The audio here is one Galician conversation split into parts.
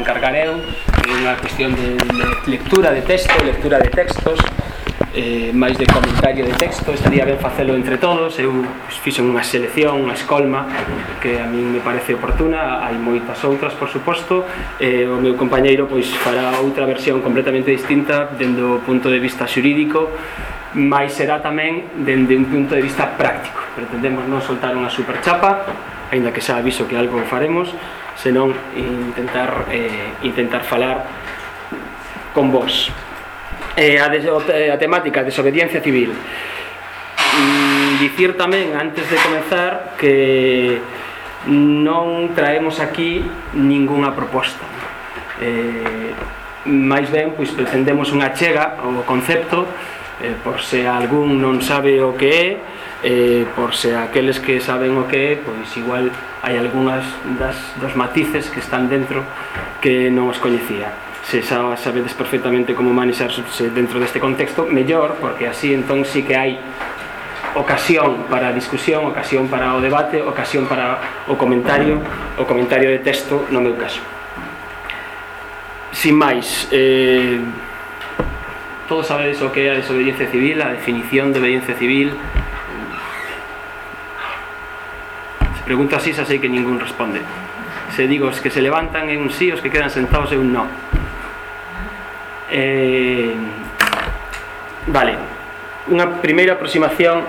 encargar eu é unha cuestión de, de lectura de texto, lectura de textos eh, máis de comentario de texto estaría ben facelo entre todos eu fixen unha selección, unha escolma que a min me parece oportuna hai moitas outras, por suposto eh, o meu compañeiro pois fará outra versión completamente distinta dende o punto de vista xurídico máis será tamén dende un punto de vista práctico. Pretendemos non soltar unha superchapa aínda que xa aviso que algo faremos senón intentar eh, intentar falar con vos. Eh, a, des, a temática desobediencia civil. Mm, dicir tamén antes de comezar que non traemos aquí ningunha proposta. Eh, máis ben, pois pretendemos unha chega ao concepto eh, por se algún non sabe o que é, eh, por se aqueles que saben o que é, pois igual hai algunhas das, dos matices que están dentro que non os coñecía. Se xa sabedes perfectamente como manexarse dentro deste contexto, mellor, porque así entón sí que hai ocasión para a discusión, ocasión para o debate, ocasión para o comentario, o comentario de texto no meu caso. Sin máis, eh, todos sabedes o que é a desobediencia civil, a definición de obediencia civil, Preguntas así, xa sei que ningún responde. Se digo, os que se levantan é un sí, os que quedan sentados é un no. Eh, vale, unha primeira aproximación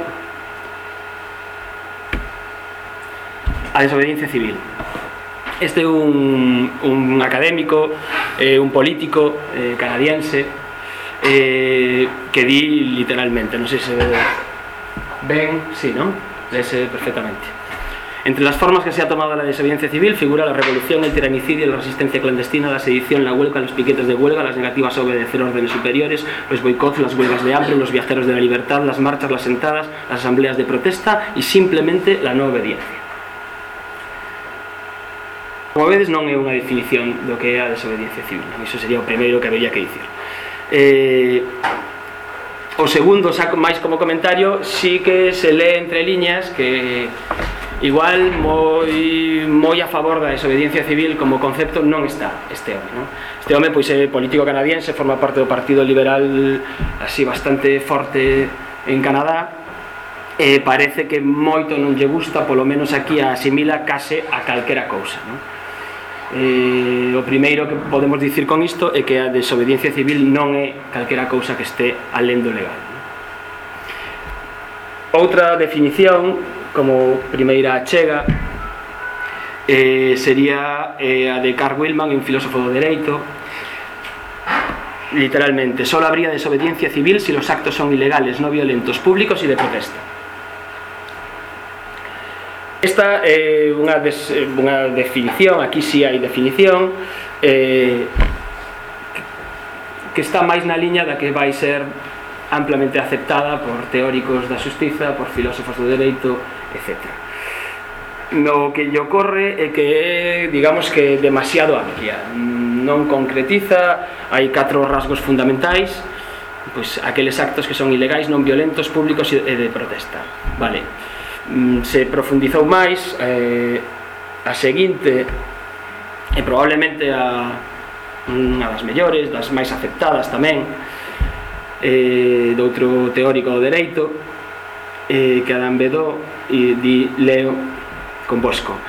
a desobediencia civil. Este é un, un académico, eh, un político eh, canadiense eh, que di literalmente, non sei se ben, si, sí, non? Lese perfectamente. Entre las formas que se ha tomado la desobediencia civil figura la revolución, el tiranicidio, la resistencia clandestina, la sedición, la huelga, los piquetes de huelga, las negativas a obedecer órdenes superiores, los boicots, las huelgas de hambre, los viajeros de la libertad, las marchas, las sentadas, las asambleas de protesta y simplemente la no obediencia. Como vedes non é unha definición do que é a desobediencia civil iso sería o primeiro que habería que dicir eh, o segundo, xa máis como comentario sí que se lee entre liñas que igual moi moi a favor da desobediencia civil como concepto non está este home, non? Este home pois é político canadiense, forma parte do Partido Liberal así bastante forte en Canadá e parece que moito non lle gusta, polo menos aquí a asimila case a calquera cousa, non? Eh, o primeiro que podemos dicir con isto é que a desobediencia civil non é calquera cousa que este alén do legal. Non? Outra definición como primeira chega eh, sería eh, a de Carl Willman, un filósofo do dereito. Literalmente só habría desobediencia civil se si los actos son ilegales, no violentos, públicos y de protesta. Esta é eh, unha, des, unha definición, aquí si sí hai definición eh, que está máis na liña da que vai ser amplamente aceptada por teóricos da justiza, por filósofos do dereito, etc. No que lle ocorre é que é, digamos que, demasiado amplia. Non concretiza, hai catro rasgos fundamentais, pois aqueles actos que son ilegais, non violentos, públicos e de protesta. Vale. Mm, se profundizou máis eh, a seguinte e probablemente a unha das mellores, das máis aceptadas tamén eh, doutro teórico do dereito eh, que Adán Bedó e di leo convosco.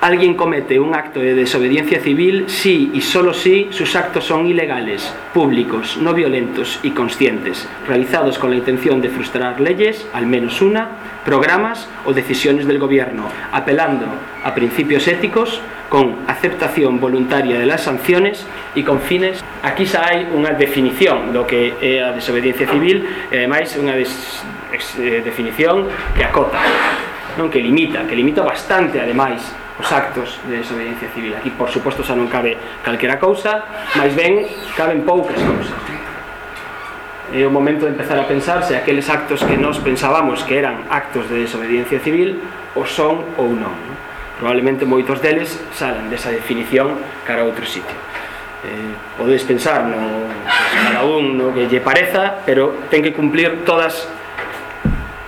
Alguén comete un acto de desobediencia civil si y solo si sus actos son ilegales, públicos, no violentos y conscientes, realizados con la intención de frustrar leyes, al menos una, programas o decisiones del gobierno, apelando a principios éticos con aceptación voluntaria de las sanciones y con fines. Aquí xa hai unha definición do que é a desobediencia civil e ademais unha des ex, eh, definición que acota, non que limita, que limita bastante ademais os actos de desobediencia civil. Aquí, por suposto, xa non cabe calquera cousa, máis ben caben poucas cousas. É o momento de empezar a pensar se aqueles actos que nós pensábamos que eran actos de desobediencia civil o son ou non. non? Probablemente moitos deles salen desa definición cara a outro sitio. Eh, podes pensar no, pues, cada un no que lle pareza, pero ten que cumplir todas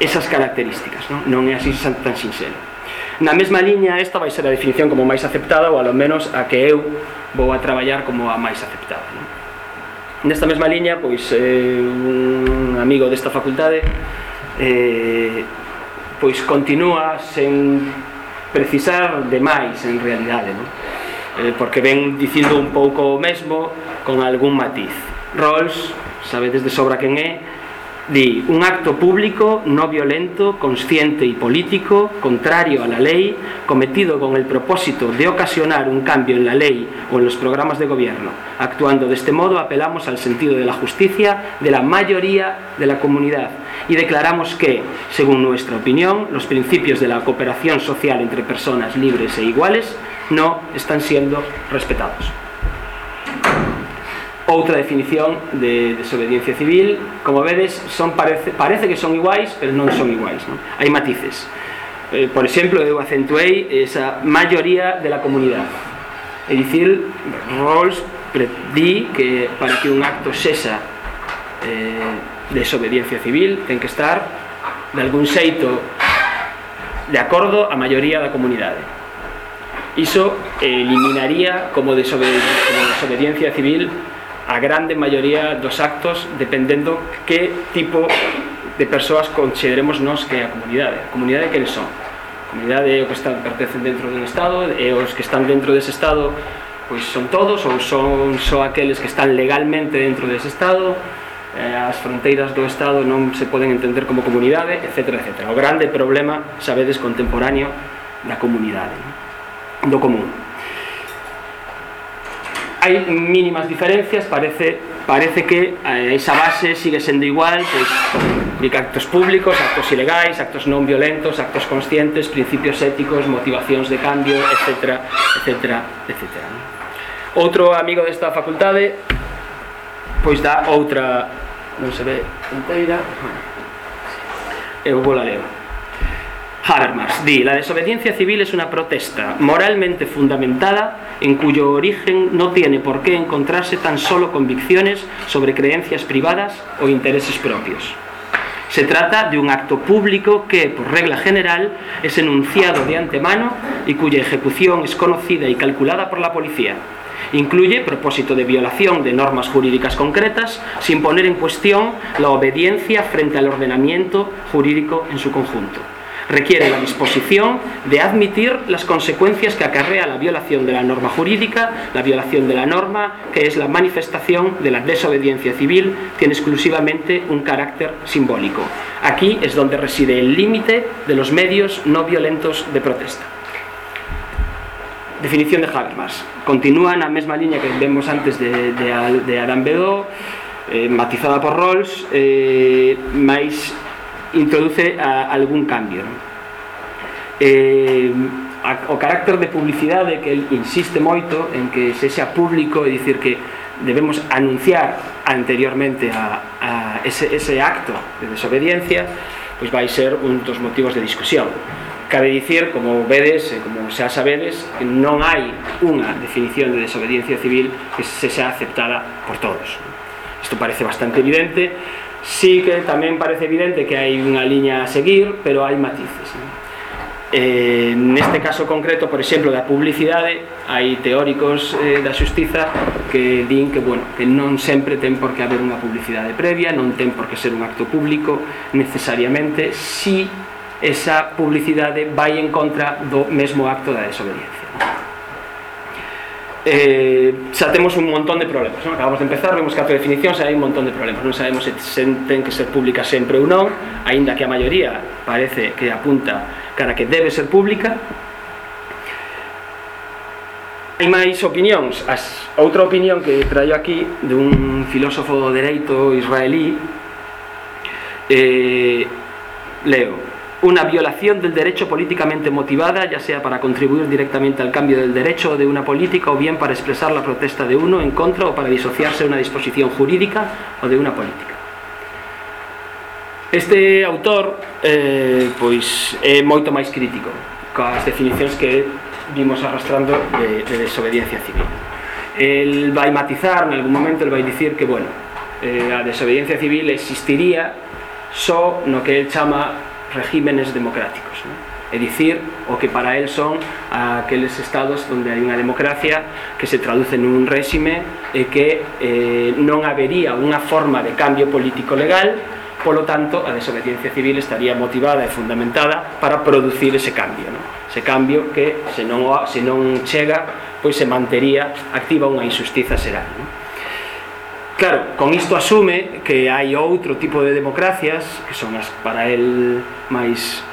esas características, non, non é así tan sinxelo. Na mesma liña esta vai ser a definición como máis aceptada ou alo menos a que eu vou a traballar como a máis aceptada. Non? Nesta mesma liña, pois eh, un amigo desta facultade eh, pois continúa sen precisar de máis en realidade, non? Eh, porque ven dicindo un pouco o mesmo con algún matiz. Rawls, sabedes de sobra quen é, Di, un acto público no violento, consciente y político, contrario a la ley, cometido con el propósito de ocasionar un cambio en la ley o en los programas de gobierno. Actuando de este modo apelamos al sentido de la justicia de la mayoría de la comunidad y declaramos que, según nuestra opinión, los principios de la cooperación social entre personas libres e iguales no están siendo respetados. Outra definición de desobediencia civil, como vedes, son parece, parece que son iguais, pero non son iguais, non? Hai matices. Eh, por exemplo, eu acentuei esa maioría de la comunidade. É dicir, Rawls di que para que un acto sexa eh, desobediencia civil ten que estar de algún xeito de acordo a maioría da comunidade. Iso eliminaría como desobediencia, como desobediencia civil a grande maioría dos actos dependendo que tipo de persoas consideremos nós que é a comunidade a comunidade que eles son a comunidade é o que están, pertencen dentro dun estado e os que están dentro dese estado pois son todos ou son só aqueles que están legalmente dentro dese estado eh, as fronteiras do Estado non se poden entender como comunidade, etc. etc. O grande problema, sabedes, contemporáneo da comunidade, do común hai mínimas diferencias parece parece que eh, esa base sigue sendo igual pois, pues, actos públicos, actos ilegais actos non violentos, actos conscientes principios éticos, motivacións de cambio etc, etc, etc outro amigo desta facultade pois dá outra non se ve inteira eu vou la leo. Habermas di, la desobediencia civil es una protesta moralmente fundamentada en cuyo origen no tiene por qué encontrarse tan solo convicciones sobre creencias privadas o intereses propios. Se trata de un acto público que, por regla general, es enunciado de antemano y cuya ejecución es conocida y calculada por la policía. Incluye propósito de violación de normas jurídicas concretas sin poner en cuestión la obediencia frente al ordenamiento jurídico en su conjunto requiere la disposición de admitir las consecuencias que acarrea la violación de la norma jurídica, la violación de la norma, que es la manifestación de la desobediencia civil, tiene exclusivamente un carácter simbólico. Aquí es donde reside el límite de los medios no violentos de protesta. Definición de Habermas. Continúa na mesma línea que vemos antes de, de, Bedó, eh, matizada por Rawls, eh, introduce a, algún cambio. ¿no? Eh, a, o carácter de publicidade que el insiste moito en que se xa público e dicir que debemos anunciar anteriormente a, a ese, ese acto de desobediencia pois vai ser un dos motivos de discusión cabe dicir, como vedes e como xa sabedes, que non hai unha definición de desobediencia civil que se xa aceptada por todos. Isto parece bastante evidente, sí que tamén parece evidente que hai unha liña a seguir, pero hai matices. Non? Eh, neste caso concreto, por exemplo, da publicidade, hai teóricos eh, da xustiza que din que, bueno, que non sempre ten por que haber unha publicidade previa, non ten por que ser un acto público necesariamente, si esa publicidade vai en contra do mesmo acto da desobediencia eh, xa temos un montón de problemas non? acabamos de empezar, vemos que a definición xa hai un montón de problemas. Non sabemos se ten que ser pública sempre ou non aínda que a maioría parece que apunta cara que debe ser pública. Hai máis opinións. As, outra opinión que traio aquí dun filósofo do dereito israelí eh, leo. Una violación del derecho políticamente motivada, ya sea para contribuir directamente al cambio del derecho o de una política, o bien para expresar la protesta de uno en contra o para disociarse de una disposición jurídica o de una política. Este autor eh, pois é moito máis crítico coas definicións que vimos arrastrando de, de desobediencia civil. El vai matizar, en algún momento, el vai dicir que, bueno, eh, a desobediencia civil existiría só no que el chama regímenes democráticos. ¿no? É dicir, o que para él son aqueles estados onde hai unha democracia que se traduce nun réxime e que eh, non habería unha forma de cambio político legal polo tanto a desobediencia civil estaría motivada e fundamentada para producir ese cambio ¿no? ese cambio que se non, se non chega pois se mantería activa unha injustiza xeral ¿no? Claro, con isto asume que hai outro tipo de democracias que son as para el máis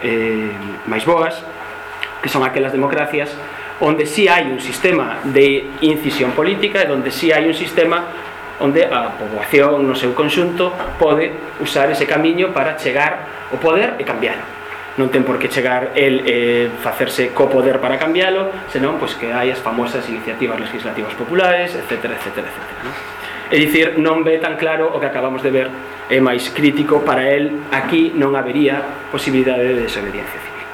eh, máis boas que son aquelas democracias onde si sí hai un sistema de incisión política e onde si sí hai un sistema onde a poboación no seu conxunto pode usar ese camiño para chegar o poder e cambiálo non ten por que chegar el eh, facerse co poder para cambiálo, senón pois que hai as famosas iniciativas legislativas populares, etcétera, etcétera, etcétera, ¿no? É dicir, non ve tan claro o que acabamos de ver, é máis crítico para el, aquí non habería posibilidade de desobediencia civil.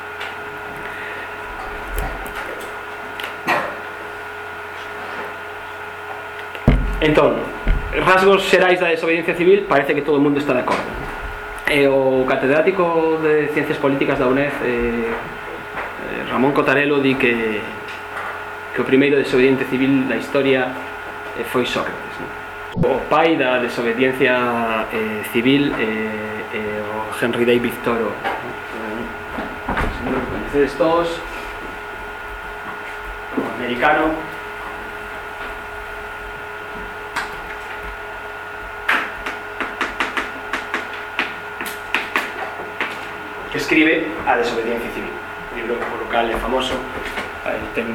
Entón, rasgos xerais da desobediencia civil parece que todo o mundo está de acordo. E o catedrático de Ciencias Políticas da UNED, eh, eh Ramón Cotarelo, di que, que o primeiro desobediente civil da historia eh, foi Sócrates. Non? O pai da desobediencia eh, civil eh, eh, o Henry David Thoreau. Lo conocedes todos o americano. Que escribe a desobediencia civil un libro por cal é famoso. Ten,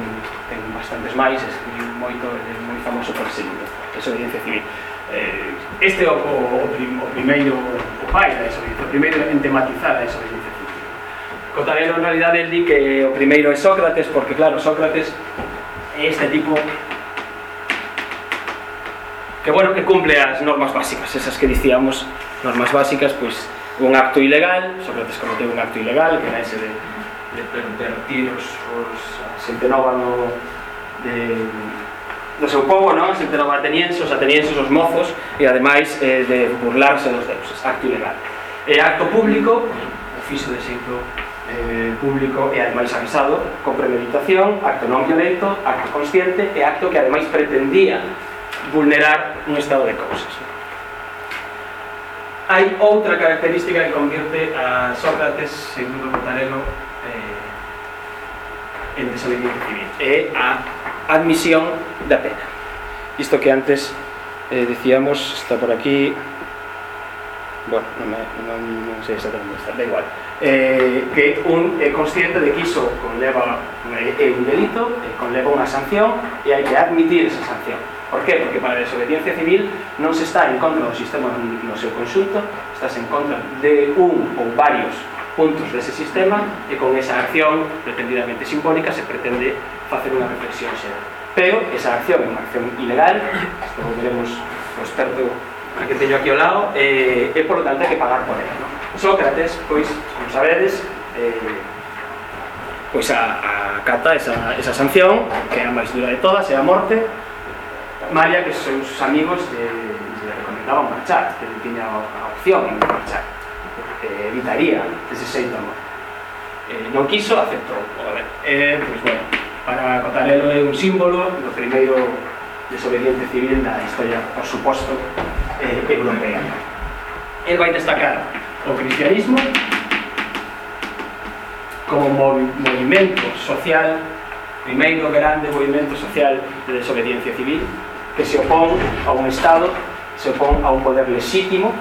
ten bastantes máis escribiu moito, é moi famoso por ese libro desobediencia civil. Eh, este é o, o, o primeiro o pai da desobediencia, o primeiro en tematizar a desobediencia civil. Cotarelo en realidad el di que o primeiro é Sócrates porque claro, Sócrates é este tipo que bueno, que cumple as normas básicas esas que dicíamos normas básicas pois pues, un acto ilegal, Sócrates cometeu un acto ilegal que era ese de, de pervertir os, os xente nova no, de, do seu povo, non? Sempre no atenienses, os atenienses, os mozos, e ademais eh, de burlarse dos deuses, acto ilegal. E acto público, o fixo de xeito eh, público e ademais avisado, con premeditación, acto non violento, acto consciente e acto que ademais pretendía vulnerar un estado de cousas. Hai outra característica que convierte a Sócrates, segundo Botarello, eh, en desobediente civil. É a admisión da pena. Isto que antes eh, decíamos, está por aquí, bueno, non, me, non, non sei exactamente está, da igual, eh, que un é consciente de que iso conleva é un delito, conleva unha sanción e hai que admitir esa sanción. Por qué? Porque para a desobediencia civil non se está en contra do sistema no seu conxunto, estás en contra de un ou varios puntos dese sistema e con esa acción pretendidamente simbólica se pretende facer unha reflexión xeral. Pero esa acción é unha acción ilegal, isto veremos o experto que teño aquí ao lado, e, e por lo tanto hai que pagar por ela. No? Sócrates, pois, como sabedes, eh, pois a, a cata esa, esa sanción, que é a máis dura de todas, é a morte. María, que seus amigos eh, le lle recomendaban marchar, que tiña a opción de marchar eh, evitaría ese xeito amor. Eh, non quiso, aceptou. Eh, pois, bueno, para Cotarelo é un símbolo do primeiro desobediente civil da historia, por suposto, eh, europea. El vai destacar o cristianismo como movi movimento social, primeiro grande movimento social de desobediencia civil, que se opón a un Estado, se opón a un poder legítimo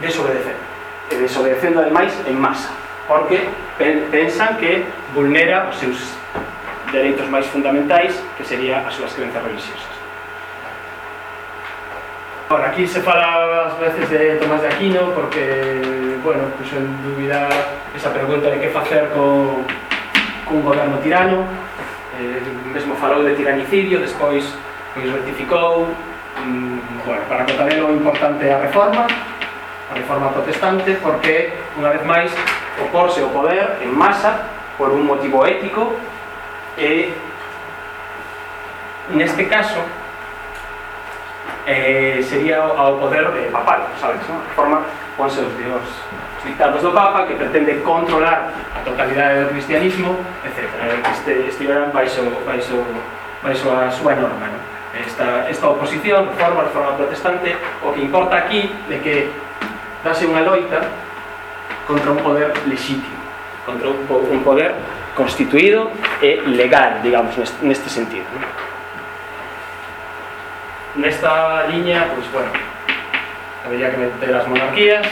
desobedecer E desobedecendo, ademais, en masa, porque pensan que vulnera os seus dereitos máis fundamentais, que sería as súas crenzas religiosas. Ora, aquí se fala ás veces de Tomás de Aquino porque, bueno, puso en dúbida esa pregunta de que facer co, cun goberno tirano. Eh, mesmo falou de tiranicidio despois pois rectificou. Mm, bueno, para Cotanelo o importante a reforma a reforma protestante porque, unha vez máis, oporse ao poder en masa por un motivo ético e, neste caso, eh, sería ao poder eh, papal, sabes, non? A reforma con seus dios os dictados do Papa que pretende controlar a totalidade do cristianismo, etc. Eh, este, estiveran baixo, baixo, baixo a súa norma, non? Esta, esta oposición, reforma, reforma protestante, o que importa aquí de que dase unha loita contra un poder lexítimo, contra un, un poder constituído e legal, digamos, neste sentido. ¿no? Nesta liña, pois, bueno, habría que meter as monarquías,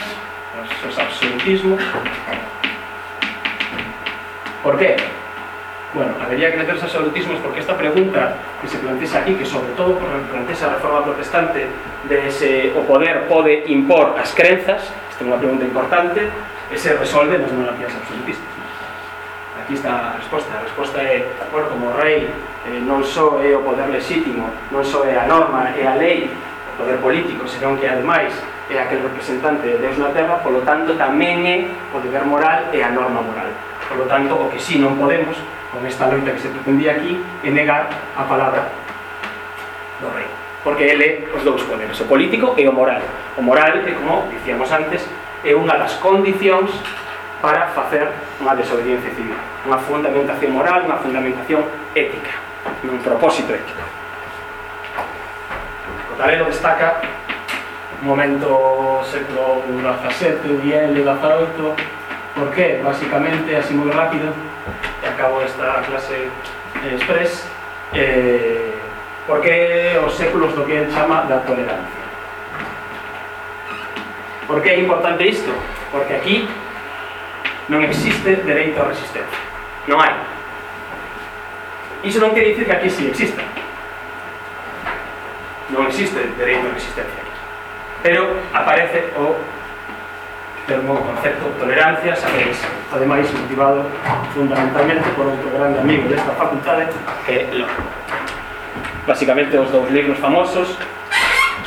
os absolutismos. Por que? Bueno, habería que meterse absolutismos porque esta pregunta que se plantea aquí, que sobre todo plantea a reforma protestante de ese o poder pode impor as crenzas, esta é unha pregunta importante, e se resolve nas monarquías absolutistas. Aquí está a resposta. A resposta é, bueno, como rei eh, non só é o poder lexítimo, non só é a norma, é a lei, o poder político, senón que ademais é aquel representante de Deus na Terra, polo tanto tamén é o deber moral e a norma moral. Polo tanto, o que si sí non podemos con esta loita que se pretendía aquí e negar a palabra do rei porque ele os dous poderes, o político e o moral o moral é como dicíamos antes é unha das condicións para facer unha desobediencia civil unha fundamentación moral, unha fundamentación ética un propósito ético Cotarelo destaca momento século XVII, XVIII, XVIII por qué? Básicamente, así moi rápido e acabo esta clase eh, express eh, porque os séculos do que chama da tolerancia. Por que é importante isto? Porque aquí non existe dereito a resistencia. Non hai. Iso non quer dicir que aquí si sí exista. Non existe dereito a resistencia aquí. Pero aparece o termo o concepto tolerancia sabéis, ademais motivado fundamentalmente por outro grande amigo desta facultade que é Locke. Básicamente os dous libros famosos,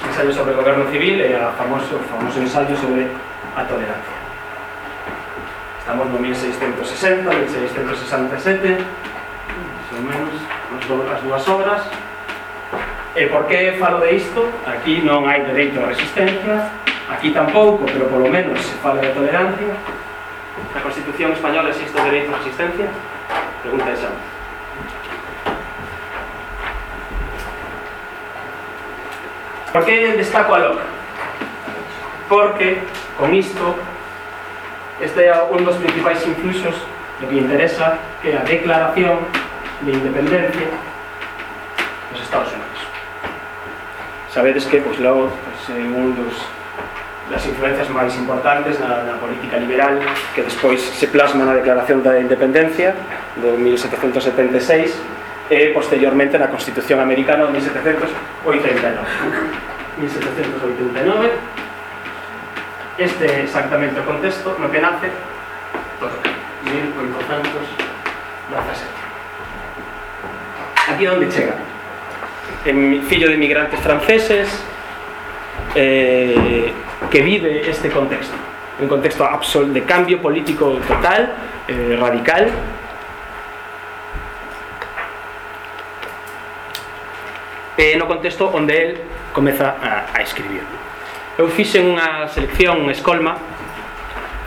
ensayo sobre o goberno civil e a famoso, famoso ensayo sobre a tolerancia. Estamos no 1660, 1667, ou menos, as dúas obras. E por que falo de isto? Aquí non hai dereito a resistencia, Aquí tampouco, pero polo menos se fala de tolerancia. Na Constitución Española existe o dereito de resistencia? Pregunta esa. Por que destaco a LOC? Porque, con isto, este é un dos principais influxos do que interesa que a declaración de independencia dos Estados Unidos. Sabedes que, pois, logo, é un dos das influencias máis importantes na, na política liberal que despois se plasma na Declaración da Independencia de 1776 e posteriormente na Constitución Americana de 1789 1789 este é exactamente o contexto no que nace por 1817 aquí onde chega en, fillo de emigrantes franceses eh, que vive este contexto, un contexto de cambio político total, eh, radical. E no contexto onde el comeza a, a escribir. Eu fixen unha selección, unha escolma,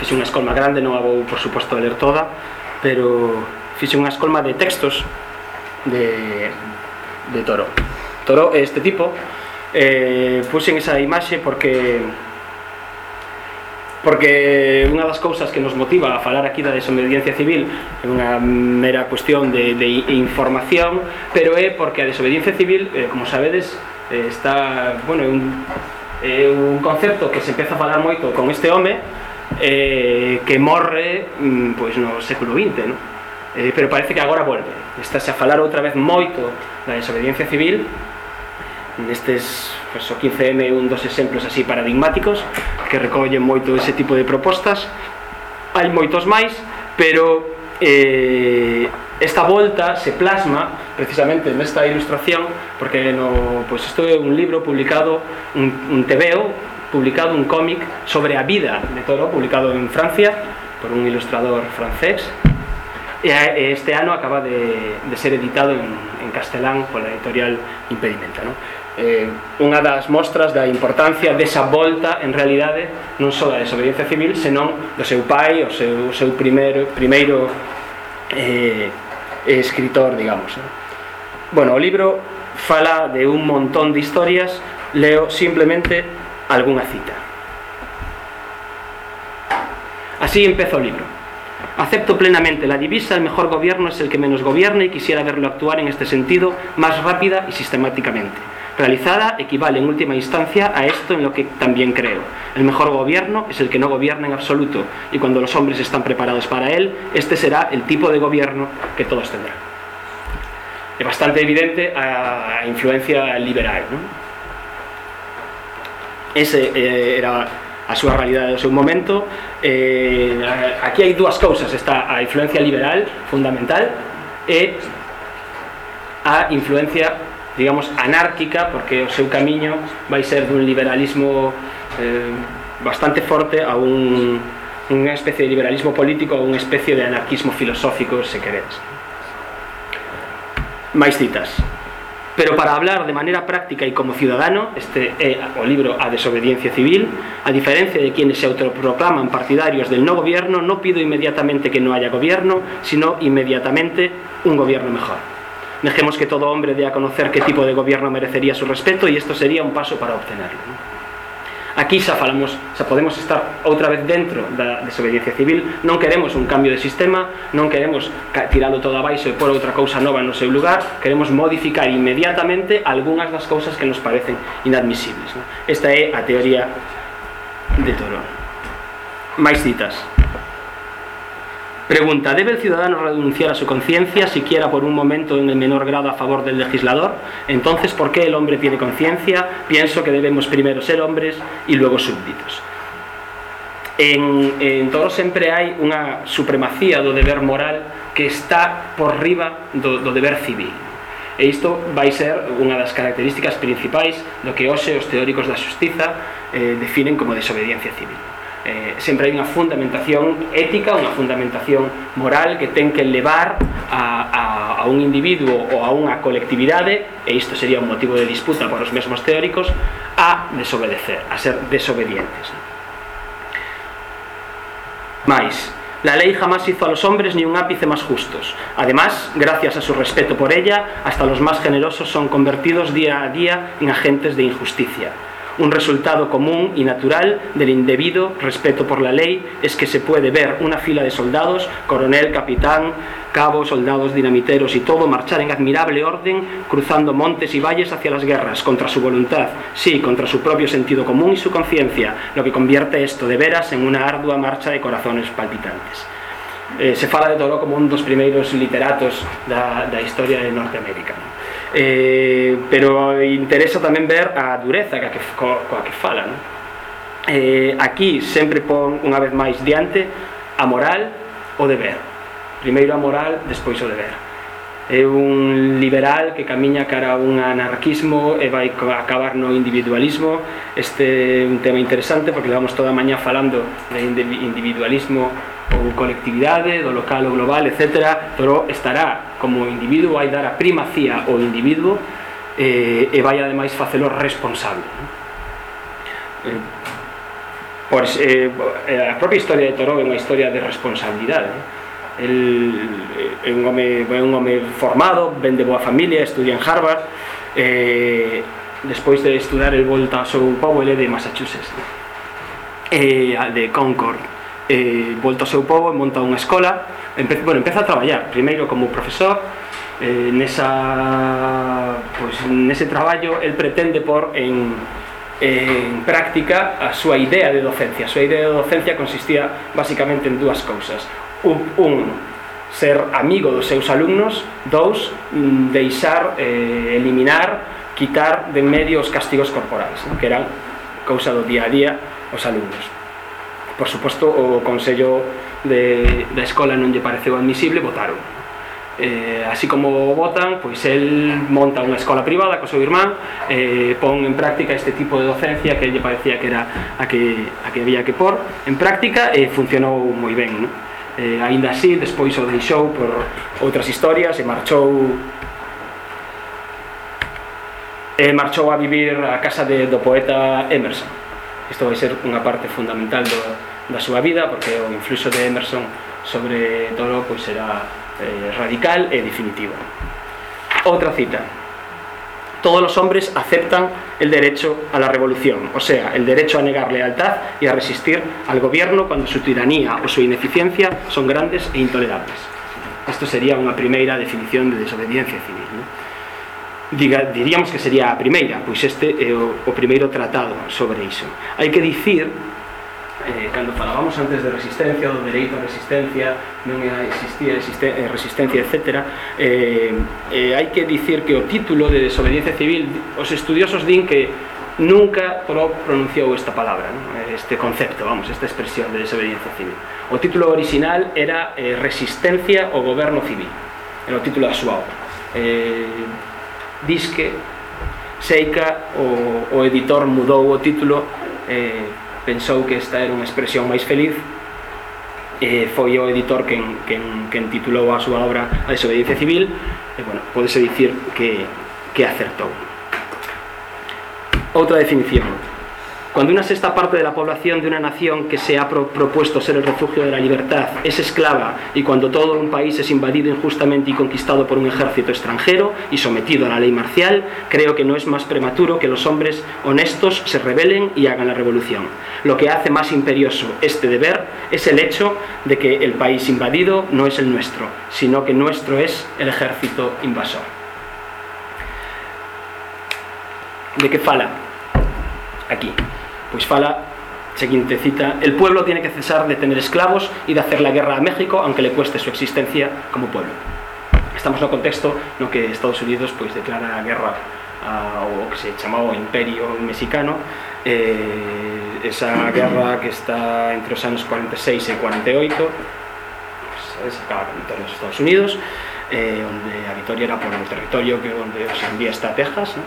fixe unha escolma grande, non a vou, por suposto, a ler toda, pero fixe unha escolma de textos de, de Toro. Toro é este tipo, eh, puxen esa imaxe porque porque unha das cousas que nos motiva a falar aquí da desobediencia civil é unha mera cuestión de, de información pero é porque a desobediencia civil eh, como sabedes eh, está bueno, é un, é un concepto que se empeza a falar moito con este home eh, que morre mm, pois no século XX no? Eh, pero parece que agora volve estáse a falar outra vez moito da desobediencia civil Nestes, pois, o 15M un dos exemplos así paradigmáticos que recollen moito ese tipo de propostas hai moitos máis pero eh, esta volta se plasma precisamente nesta ilustración porque no, pois isto é un libro publicado un, un tebeo publicado un cómic sobre a vida de Toro publicado en Francia por un ilustrador francés e eh, este ano acaba de, de ser editado en, en castelán pola editorial Impedimenta non? eh, unha das mostras da importancia desa volta en realidade non só da desobediencia civil senón do seu pai, o seu, o seu primeiro, primeiro eh, escritor, digamos eh. bueno, o libro fala de un montón de historias leo simplemente algunha cita así empezó o libro Acepto plenamente la divisa, el mejor gobierno es el que menos gobierna y quisiera verlo actuar en este sentido más rápida y sistemáticamente. Realizada equivale en última instancia a esto en lo que también creo. El mejor gobierno es el que no gobierna en absoluto y cuando los hombres están preparados para él, este será el tipo de gobierno que todos tendrán. Es bastante evidente a influencia liberal. Ese eh, era a súa realidade do seu momento eh, aquí hai dúas cousas está a influencia liberal fundamental e a influencia digamos, anárquica, porque o seu camiño vai ser dun liberalismo eh, bastante forte a un, unha especie de liberalismo político ou unha especie de anarquismo filosófico, se queredes. Máis citas. Pero para hablar de maneira práctica e como ciudadano, este é o libro A desobediencia civil, a diferencia de quienes se autoproclaman partidarios del no gobierno, no pido inmediatamente que no haya gobierno, sino inmediatamente un gobierno mejor. Dejemos que todo hombre dé a conocer qué tipo de gobierno merecería su respeto y esto sería un paso para obtenerlo. Aquí xa falamos, xa podemos estar outra vez dentro da desobediencia civil, non queremos un cambio de sistema, non queremos tiralo todo abaixo e pôr outra cousa nova no seu lugar, queremos modificar inmediatamente algunhas das cousas que nos parecen inadmisibles. Esta é a teoría de Toro. Máis citas. Pregunta, ¿debe el ciudadano renunciar a su conciencia siquiera por un momento en el menor grado a favor del legislador? Entonces, ¿por qué el hombre tiene conciencia? Pienso que debemos primero ser hombres y luego súbditos. En, en todo sempre hai unha supremacía do deber moral que está por riba do, deber civil. E isto vai ser unha das características principais do que hoxe os teóricos da xustiza eh, definen como desobediencia civil eh, sempre hai unha fundamentación ética, unha fundamentación moral que ten que levar a, a, a un individuo ou a unha colectividade, e isto sería un motivo de disputa para os mesmos teóricos, a desobedecer, a ser desobedientes. Mais, La ley jamás hizo a los hombres ni un ápice más justos. Además, gracias a su respeto por ella, hasta los más generosos son convertidos día a día en agentes de injusticia. Un resultado común y natural del indebido respeto por la ley es que se puede ver una fila de soldados, coronel, capitán, cabos, soldados, dinamiteros y todo marchar en admirable orden, cruzando montes y valles hacia las guerras, contra su voluntad, sí, contra su propio sentido común y su conciencia, lo que convierte esto de veras en una ardua marcha de corazones palpitantes. Eh, se fala de Toro como un dos primeiros literatos da, da historia de Norteamérica eh, pero interesa tamén ver a dureza que, que co, coa que fala non? Eh, aquí sempre pon unha vez máis diante a moral o deber. Primeiro a moral, despois o deber. É un liberal que camiña cara a un anarquismo e vai acabar no individualismo. Este é un tema interesante porque levamos toda a mañá falando de individualismo ou colectividade, do local ou global, etc. Pero estará como individuo, vai dar a primacía ao individuo eh, e vai ademais facelo responsable. Eh, pois, eh, a propia historia de Thoreau é unha historia de responsabilidade. Eh? El, é un home, é un home formado, ben de boa familia, estudia en Harvard, eh, despois de estudar el volta ao seu povo, ele de Massachusetts, eh, de Concord, eh, volta ao seu povo e monta unha escola empe, bueno, empeza a traballar primeiro como profesor eh, nesa, pues, nese traballo el pretende por en, en práctica a súa idea de docencia. A súa idea de docencia consistía basicamente en dúas cousas un, un ser amigo dos seus alumnos dous, deixar, eh, eliminar quitar de medio os castigos corporais que eran cousa do día a día os alumnos. Por suposto, o Consello de, da Escola non lle pareceu admisible, votaron. Eh, así como votan, pois el monta unha escola privada co seu irmán eh, pon en práctica este tipo de docencia que lle parecía que era a que, a que había que por en práctica e eh, funcionou moi ben No? eh, aínda así, despois o deixou por outras historias e marchou e marchou a vivir a casa de, do poeta Emerson isto vai ser unha parte fundamental do, da súa vida porque o influxo de Emerson sobre Toro pois será eh, radical e definitivo. Outra cita. Todos los hombres aceptan el derecho a la revolución, o sea, el derecho a negar lealtad y a resistir al gobierno cuando su tiranía o su ineficiencia son grandes e intolerables. Esto sería unha primeira definición de desobediencia civil diga, diríamos que sería a primeira, pois este é o, o primeiro tratado sobre iso. Hai que dicir, eh, cando falábamos antes de resistencia, do dereito a resistencia, non existía existe, eh, resistencia, etc., eh, eh, hai que dicir que o título de desobediencia civil, os estudiosos din que nunca pronunciou esta palabra, ¿no? este concepto, vamos, esta expresión de desobediencia civil. O título original era eh, Resistencia ao Goberno Civil, era o título da súa obra. Eh, disque Seika o, o editor mudou o título eh, pensou que esta era unha expresión máis feliz eh, foi o editor quen, quen, quen titulou a súa obra A desobediencia civil e, bueno, podese dicir que, que acertou. Outra definición. Cuando una sexta parte de la población de una nación que se ha pro propuesto ser el refugio de la libertad es esclava y cuando todo un país es invadido injustamente y conquistado por un ejército extranjero y sometido a la ley marcial, creo que no es más prematuro que los hombres honestos se rebelen y hagan la revolución. Lo que hace más imperioso este deber es el hecho de que el país invadido no es el nuestro, sino que nuestro es el ejército invasor. ¿De qué fala? Aquí. Pues fala, siguiente cita, el pueblo tiene que cesar de tener esclavos y de hacer la guerra a México, aunque le cueste su existencia como pueblo. Estamos no contexto no que Estados Unidos pues, declara guerra ao que se chamaba o Imperio Mexicano eh, esa guerra que está entre os anos 46 e 48 pues, acaba con dos Estados Unidos eh, onde a victoria era por o territorio que onde hoxe en día está Texas ¿no?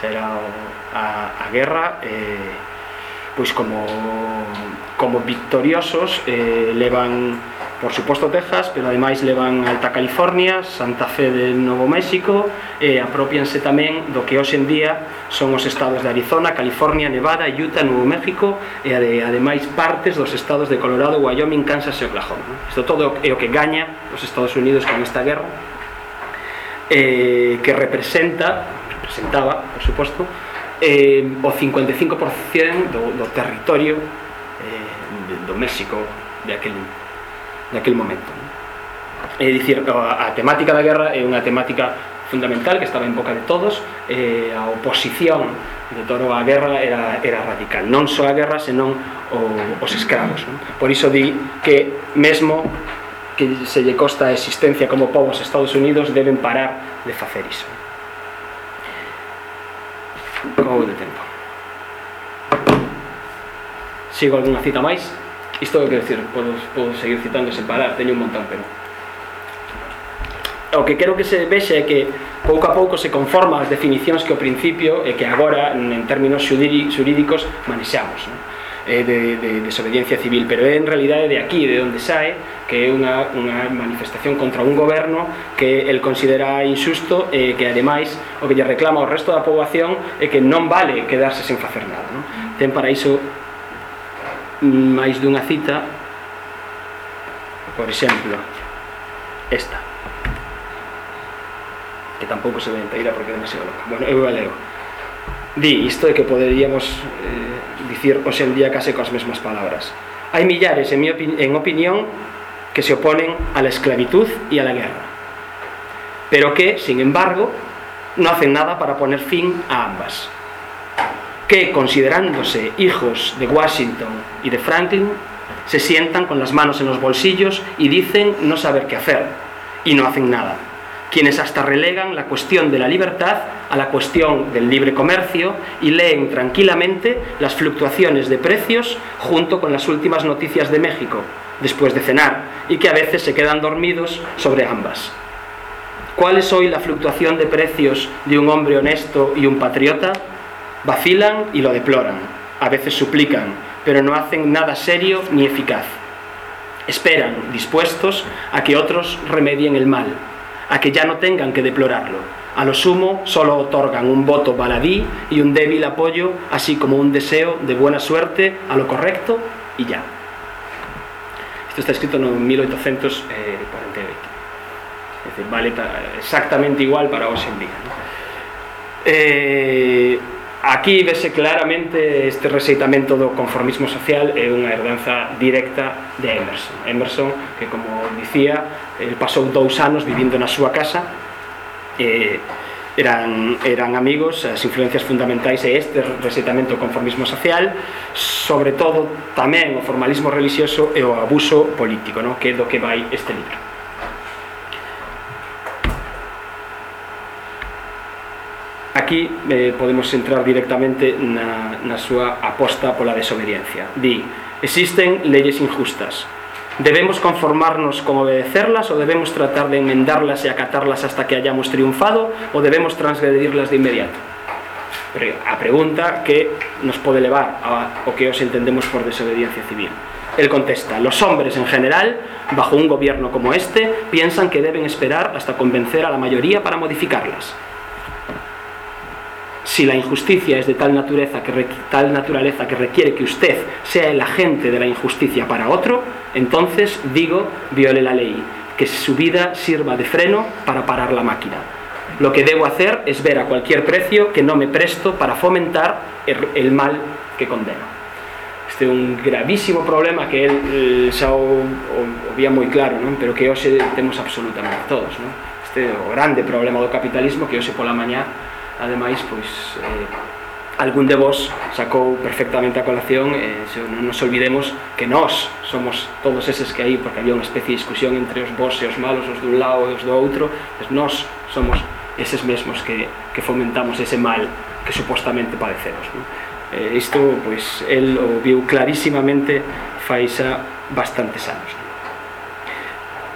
será o, a, a guerra eh, pois como, como victoriosos eh, levan por suposto Texas, pero ademais levan Alta California, Santa Fe de Novo México e apropianse tamén do que hoxe en día son os estados de Arizona, California, Nevada, Utah, Novo México e ademais partes dos estados de Colorado, Wyoming, Kansas e Oklahoma. Isto todo é o que gaña os Estados Unidos con esta guerra eh, que representa, representaba, por suposto, eh, o 55% do, do territorio eh, do México de aquel, de aquel momento. É dicir, a, a temática da guerra é unha temática fundamental que estaba en boca de todos eh, a oposición de Toro á guerra era, era radical non só a guerra senón o, os escravos non? por iso di que mesmo que se lle costa a existencia como povos Estados Unidos deben parar de facer iso como de tempo sigo algunha cita máis isto é o que decir, podo, podo seguir citando sen parar, teño un montón pero o que quero que se vexe é que pouco a pouco se conforma as definicións que ao principio e que agora en términos xurídicos manexamos non? eh, de, de, desobediencia civil, pero é en realidade de aquí, de onde sae, que é unha, unha manifestación contra un goberno que el considera insusto e eh, que ademais o que lle reclama ao resto da poboación é que non vale quedarse sen facer nada. Non? Ten para iso máis dunha cita, por exemplo, esta que tampouco se ve enteira porque é demasiado loca. Bueno, eu a leo. Di, isto é que poderíamos eh, dicir hoxe en día case coas mesmas palabras hai millares, en, opinión que se oponen a la esclavitud y a la guerra pero que, sin embargo no hacen nada para poner fin a ambas. Que, considerándose hijos de Washington y de Franklin se sientan con las manos en los bolsillos y dicen no saber qué hacer y no hacen nada quienes hasta relegan la cuestión de la libertad a la cuestión del libre comercio y leen tranquilamente las fluctuaciones de precios junto con las últimas noticias de México, después de cenar, y que a veces se quedan dormidos sobre ambas. ¿Cuál es hoy la fluctuación de precios de un hombre honesto y un patriota? Vacilan y lo deploran, a veces suplican, pero no hacen nada serio ni eficaz. Esperan, dispuestos a que otros remedien el mal, a que ya no tengan que deplorarlo, A lo sumo, solo otorgan un voto baladí y un débil apoyo, así como un deseo de buena suerte a lo correcto y ya. Esto está escrito en 1848. Es decir, vale exactamente igual para hoxe en día. Eh, Aquí vese claramente este reseitamento do conformismo social é unha herdanza directa de Emerson. Emerson, que como dicía, el pasou dous anos vivindo na súa casa, eh, eran, eran amigos, as influencias fundamentais é este reseitamento do conformismo social, sobre todo tamén o formalismo religioso e o abuso político, no? que é do que vai este libro. Aquí eh, podemos entrar directamente na, na súa aposta pola desobediencia. Di, existen leyes injustas. Debemos conformarnos con obedecerlas ou debemos tratar de enmendarlas e acatarlas hasta que hayamos triunfado ou debemos transgredirlas de inmediato? A pregunta que nos pode levar ao que os entendemos por desobediencia civil. Él contesta, los hombres en general, bajo un gobierno como este, piensan que deben esperar hasta convencer a la mayoría para modificarlas si la injusticia es de tal naturaleza, que tal naturaleza que requiere que usted sea el agente de la injusticia para otro, entonces digo, viole la ley, que su vida sirva de freno para parar la máquina. Lo que debo hacer es ver a cualquier precio que no me presto para fomentar el, mal que condena. Este un gravísimo problema que él eh, xa o, claro, non? pero que hoxe temos absolutamente todos. Non? Este o grande problema do capitalismo que hoxe pola mañá ademais, pois, eh, algún de vos sacou perfectamente a colación e eh, se non nos olvidemos que nós somos todos eses que aí porque había unha especie de discusión entre os vos e os malos os dun lado e os do outro pues nós somos eses mesmos que, que fomentamos ese mal que supostamente padecemos non? Eh, isto, pois, el o viu clarísimamente faixa bastantes anos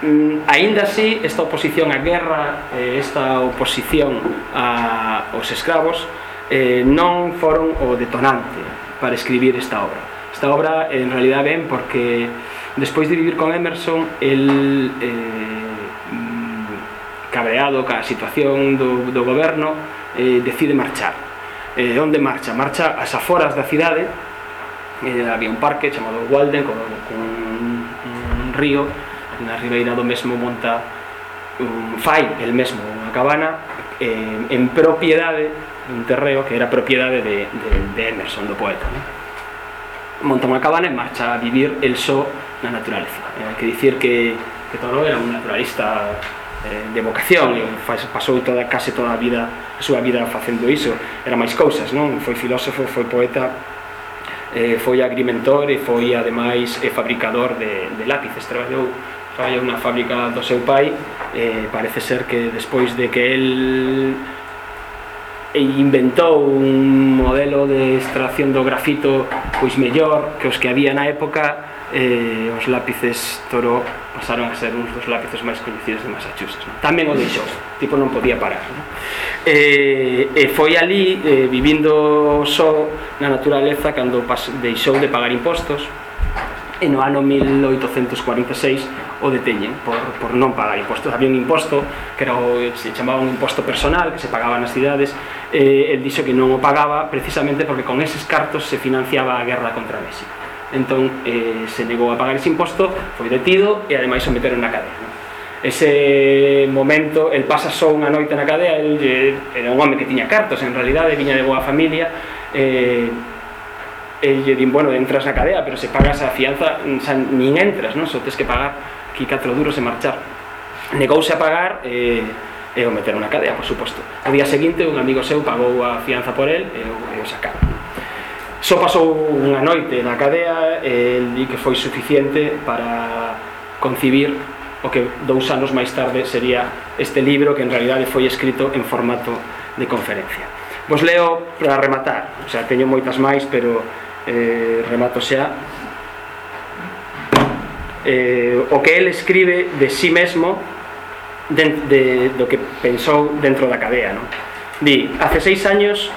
Mm, aínda así, esta oposición á guerra, esta oposición a, aos escravos, eh, non foron o detonante para escribir esta obra. Esta obra, en realidad, ven porque despois de vivir con Emerson, el eh, mm, cabreado ca situación do, do goberno, eh, decide marchar. Eh, onde marcha? Marcha ás aforas da cidade, eh, había un parque chamado Walden, con, con un, un río na ribeira do mesmo monta un, fai el mesmo unha cabana eh, en propiedade dun terreo que era propiedade de, de, de Emerson, do poeta né? monta unha cabana e marcha a vivir el só na naturaleza eh, que dicir que, que Toro era un naturalista eh, de vocación e pasou toda, case toda a vida a súa vida facendo iso era máis cousas, non? foi filósofo, foi poeta eh, foi agrimentor e foi ademais eh, fabricador de, de lápices, traballou traballa unha fábrica do seu pai eh, parece ser que despois de que el inventou un modelo de extracción do grafito pois mellor que os que había na época eh, os lápices Toro pasaron a ser uns dos lápices máis coñecidos de Massachusetts non? tamén o deixou, tipo non podía parar non? Eh, e foi ali eh, vivindo só na naturaleza cando deixou de pagar impostos e no ano 1846 o deteñen por, por non pagar impostos. Había un imposto que era o, se chamaba un imposto personal que se pagaba nas cidades e eh, el dixo que non o pagaba precisamente porque con eses cartos se financiaba a guerra contra México. Entón, eh, se negou a pagar ese imposto, foi detido e ademais o meteron na cadea. Ese momento el pasa só unha noite na cadea el, eh, era un home que tiña cartos en realidade, viña de boa familia eh, e lle din, bueno, entras na cadea, pero se pagas a fianza, xa mm, nin entras, non? Só tes que pagar aquí 4 duros e marchar. Negouse a pagar e, eh, e o meter na cadea, por suposto. O día seguinte un amigo seu pagou a fianza por el e, o, e o sacaron. Só pasou unha noite na cadea e el di que foi suficiente para concibir o que dous anos máis tarde sería este libro que en realidade foi escrito en formato de conferencia. Vos leo para rematar, o sea, teño moitas máis, pero eh, remato xa eh, o que el escribe de sí mesmo de, de, do que pensou dentro da cadea non? di, hace seis años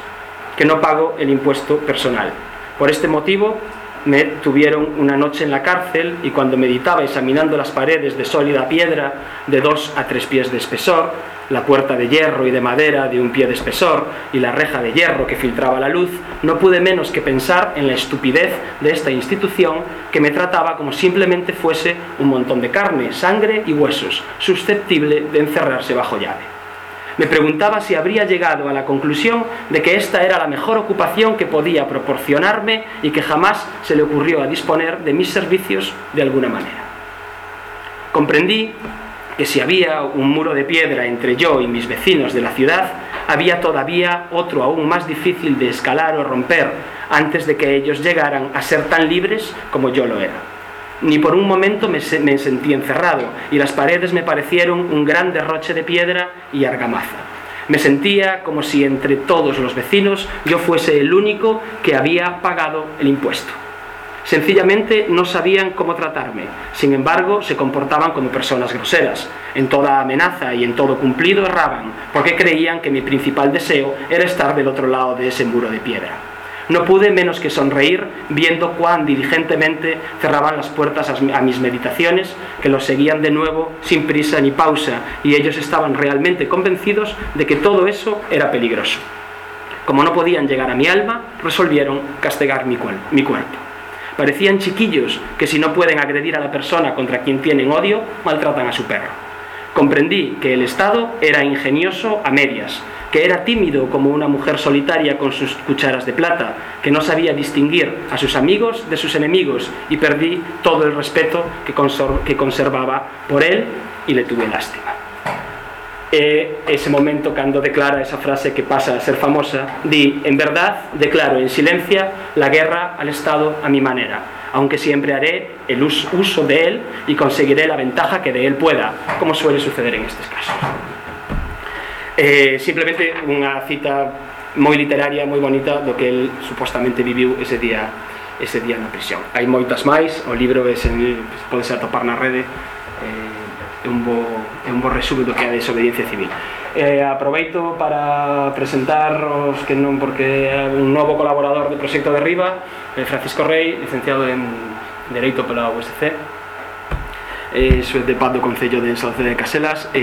que no pago el impuesto personal por este motivo me tuvieron una noche en la cárcel y cuando meditaba examinando las paredes de sólida piedra de dos a tres pies de espesor, la puerta de hierro y de madera de un pie de espesor y la reja de hierro que filtraba la luz, no pude menos que pensar en la estupidez de esta institución que me trataba como simplemente fuese un montón de carne, sangre y huesos, susceptible de encerrarse bajo llave. Me preguntaba si habría llegado a la conclusión de que esta era la mejor ocupación que podía proporcionarme y que jamás se le ocurrió a disponer de mis servicios de alguna manera. Comprendí que si había un muro de piedra entre yo y mis vecinos de la ciudad, había todavía otro aún más difícil de escalar o romper antes de que ellos llegaran a ser tan libres como yo lo era. Ni por un momento me, me sentí encerrado y las paredes me parecieron un gran derroche de piedra y argamasa. Me sentía como si entre todos los vecinos yo fuese el único que había pagado el impuesto. Sencillamente no sabían cómo tratarme, sin embargo se comportaban como personas groseras. En toda amenaza y en todo cumplido erraban, porque creían que mi principal deseo era estar del otro lado de ese muro de piedra. No pude menos que sonreír viendo cuán diligentemente cerraban las puertas a mis meditaciones, que los seguían de nuevo sin prisa ni pausa, y ellos estaban realmente convencidos de que todo eso era peligroso. Como no podían llegar a mi alma, resolvieron castigar mi, mi cuerpo. Parecían chiquillos que si no pueden agredir a la persona contra quien tienen odio, maltratan a su perro. Comprendí que el Estado era ingenioso a medias, que era tímido como una mujer solitaria con sus cucharas de plata, que no sabía distinguir a sus amigos de sus enemigos y perdí todo el respeto que, conservaba por él y le tuve lástima. E ese momento cando declara esa frase que pasa a ser famosa, di, en verdad, declaro en silencio la guerra al Estado a mi manera, aunque siempre haré el uso de él y conseguiré la ventaja que de él pueda, como suele suceder en estos casos. Eh, simplemente unha cita moi literaria, moi bonita do que el supostamente viviu ese día ese día na prisión. Hai moitas máis, o libro é sen, podese atopar na rede, eh, un bo é un bo resumo do que é a desobediencia civil eh, aproveito para presentar os que non porque é un novo colaborador do proxecto de Riva eh, Francisco Rey, licenciado en Dereito pola USC eh, soy de Paz do Concello de Salce de Caselas e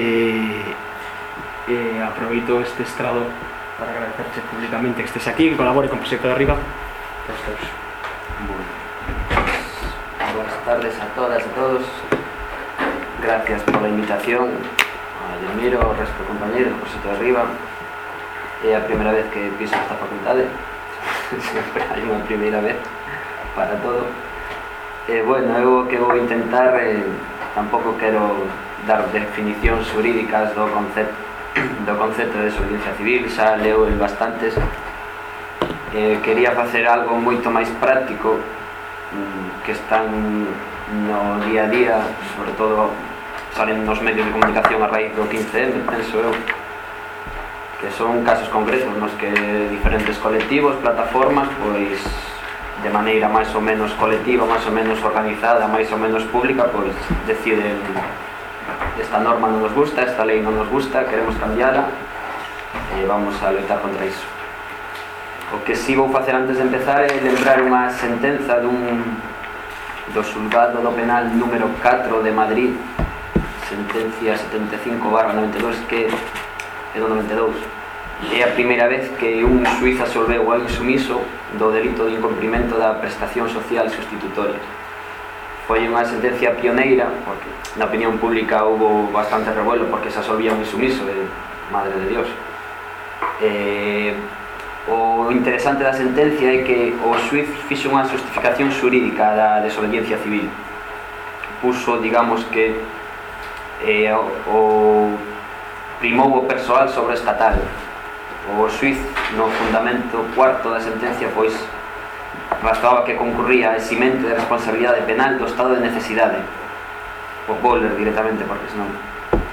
eh, eh, aproveito este estrado para agradecerche públicamente que estés aquí que colabore con o proxecto de Riva Pois, pois. teus. Buenas tardes a todas e todos gracias por la invitación a Yamiro, ao resto de compañeros, por xeto arriba. É a primeira vez que piso esta facultade, ¿eh? sempre hai unha primeira vez para todo. E, bueno, eu que vou intentar, eh, tampouco quero dar definicións jurídicas do concepto do concepto de desobediencia civil, xa leo en bastantes. Eh, quería facer algo moito máis práctico mm, que están no día a día, sobre todo salen nos medios de comunicación a raíz do 15M, penso eu que son casos concretos nos que diferentes colectivos, plataformas, pois de maneira máis ou menos colectiva, máis ou menos organizada, máis ou menos pública, pois deciden esta norma non nos gusta, esta lei non nos gusta, queremos cambiala e eh, vamos a loitar contra iso. O que si vou facer antes de empezar é lembrar unha sentenza dun do sulgado do penal número 4 de Madrid sentencia 75 barra 92 que é do 92 é a primeira vez que un suiz absolveu a insumiso do delito de incumprimento da prestación social sustitutoria. Foi unha sentencia pioneira porque na opinión pública hubo bastante revuelo porque se absolvía un insumiso de madre de dios. Eh, o interesante da sentencia é que o suiz fixo unha justificación xurídica da desobediencia civil. Puso digamos que e o, primou o persoal sobre o estatal. O suiz, no fundamento cuarto da sentencia, pois rastaba que concurría a eximente de responsabilidade penal do estado de necesidade. O Boller directamente, porque senón.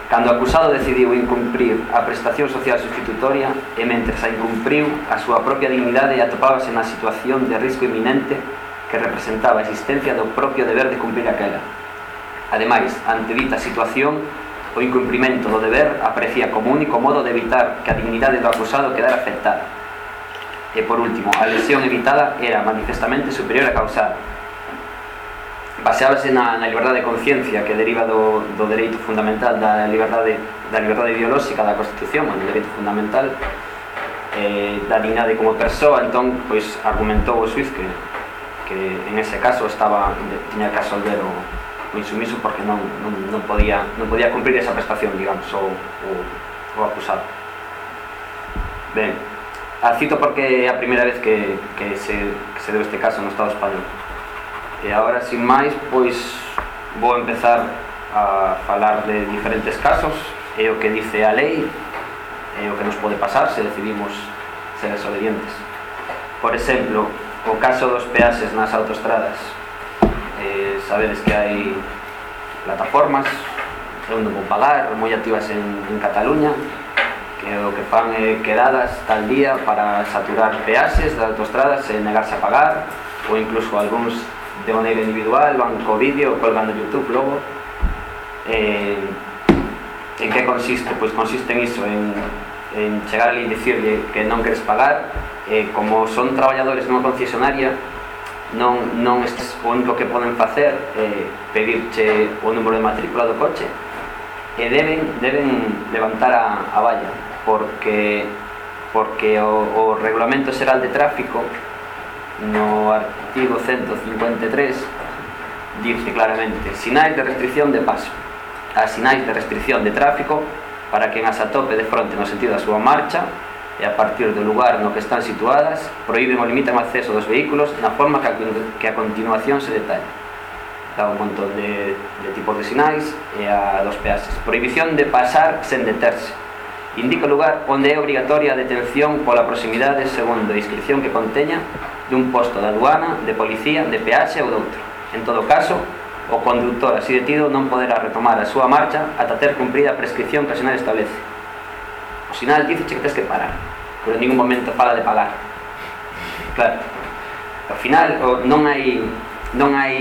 Cando o acusado decidiu incumprir a prestación social sustitutoria e mentre a incumpriu a súa propia dignidade atopábase na situación de risco iminente que representaba a existencia do propio deber de cumprir aquela. Ademais, ante dita situación, o incumprimento do deber aprecia como único modo de evitar que a dignidade do acusado quedara afectada. E por último, a lesión evitada era manifestamente superior á causada. Baseábase na, na liberdade de conciencia que deriva do, do dereito fundamental da liberdade da liberdade ideolóxica da Constitución, o dereito fundamental eh, da dignidade como persoa, entón, pois, argumentou o Suiz que, que en ese caso estaba, tiña que resolver o, o insumiso porque non, non, non, podía, non podía cumprir esa prestación, digamos, o, o, o acusado. Ben, a cito porque é a primeira vez que, que, se, que se deu este caso no Estado español. E agora, sin máis, pois vou empezar a falar de diferentes casos e o que dice a lei e o que nos pode pasar se decidimos ser desobedientes. Por exemplo, o caso dos peaxes nas autostradas eh, sabedes que hai plataformas onde vou pagar, moi activas en, en Cataluña, que o que fan é quedadas tal día para saturar peaxes das autostradas e negarse a pagar, ou incluso algúns de maneira individual, van co vídeo, colgan no Youtube logo. Eh, en que consiste? Pois consiste en iso, en, en chegar ali e dicirle que non queres pagar, eh, como son traballadores nunha concesionaria, non, non estes o único que poden facer é eh, pedirche o número de matrícula do coche. E deben, deben levantar a, a valla porque porque o, o Regulamento Xeral de Tráfico no artigo 153 dice claramente sinais de restricción de paso a sinais de restricción de tráfico para quen as atope de fronte no sentido da súa marcha e a partir do lugar no que están situadas, proíben ou limitan o acceso dos vehículos na forma que a, que a continuación se detalla. Dá un montón de, de tipos de sinais e a dos peaxes. Prohibición de pasar sen deterse. Indica o lugar onde é obrigatoria a detención pola proximidade segundo a inscripción que conteña dun posto da aduana, de policía, de peaxe ou doutro. En todo caso, o conductor así detido non poderá retomar a súa marcha ata ter cumprida a prescripción que o sinal establece O sinal dice que tens que parar, pero en ningún momento fala de pagar Claro, ao final non hai non hai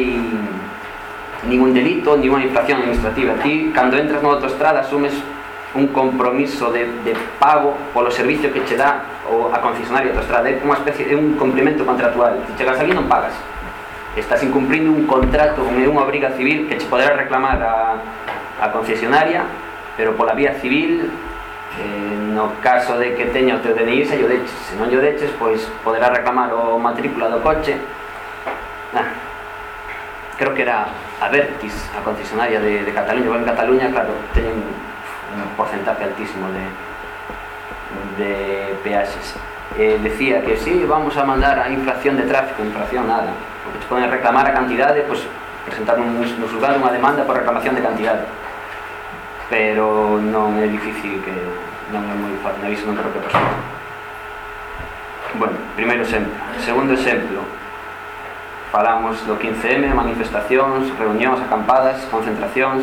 ningún delito, ninguna infracción administrativa. Ti, cando entras na autostrada, asumes un compromiso de, de pago polo servicio que che dá o a concesionaria de autostrada. É unha especie de un complemento contractual. Se chegas ali non pagas. Estás incumplindo un contrato con unha obriga civil que che poderá reclamar a, a concesionaria, pero pola vía civil eh, no caso de que teña o teu DNI se yo deches. Se non llo deches, pois poderá reclamar o matrícula do coche. Ah, creo que era a Vertis, a concesionaria de, de Cataluña. En Cataluña, claro, teñen un porcentaje altísimo de, de peaxes. Eh, decía que sí, vamos a mandar a infracción de tráfico, infracción nada. Porque se poden reclamar a cantidade pois, presentar nos, nos lugar unha demanda por reclamación de cantidade pero non é difícil que non é moi fácil, iso non creo que pasou. Bueno, primeiro exemplo. Segundo exemplo, falamos do 15M, manifestacións, reunións, acampadas, concentracións,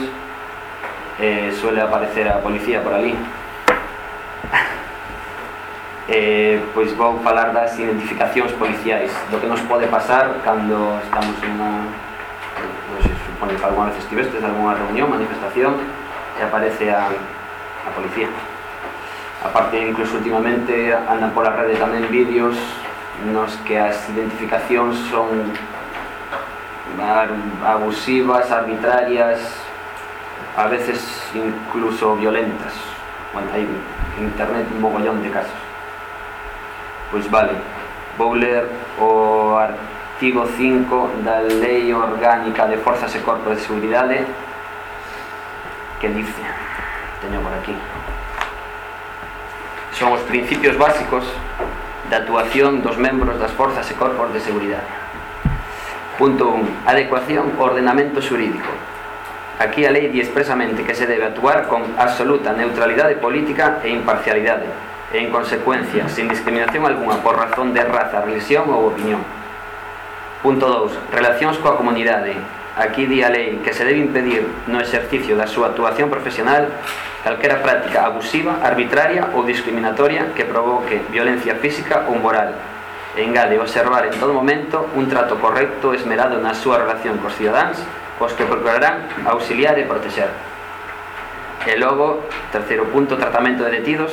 eh, suele aparecer a policía por ali. eh, pois vou falar das identificacións policiais, do que nos pode pasar cando estamos en unha... non sei, supone que alguna vez estivestes algunha reunión, manifestación, e aparece a, a policía. Aparte incluso últimamente andan pola rede tamén vídeos nos que as identificacións son ah, abusivas, arbitrarias a veces incluso violentas. Bueno, hai en internet un mogollón de casos. Pois vale vou ler o artigo 5 da Lei Orgánica de Forzas e Corpos de Seguridade que dice, teño por aquí. Son os principios básicos da actuación dos membros das forzas e corpos de seguridade. Punto 1 adecuación ao ordenamento xurídico. Aquí a lei di expresamente que se debe actuar con absoluta neutralidade política e imparcialidade e en consecuencia, sin discriminación alguna por razón de raza, religión ou opinión. Punto 2 relacións coa comunidade aquí di a lei que se debe impedir no exercicio da súa actuación profesional calquera práctica abusiva, arbitraria ou discriminatoria que provoque violencia física ou moral e engade observar en todo momento un trato correcto e esmerado na súa relación cos cidadáns cos que procurarán auxiliar e protexer. E logo, terceiro punto, tratamento de detidos,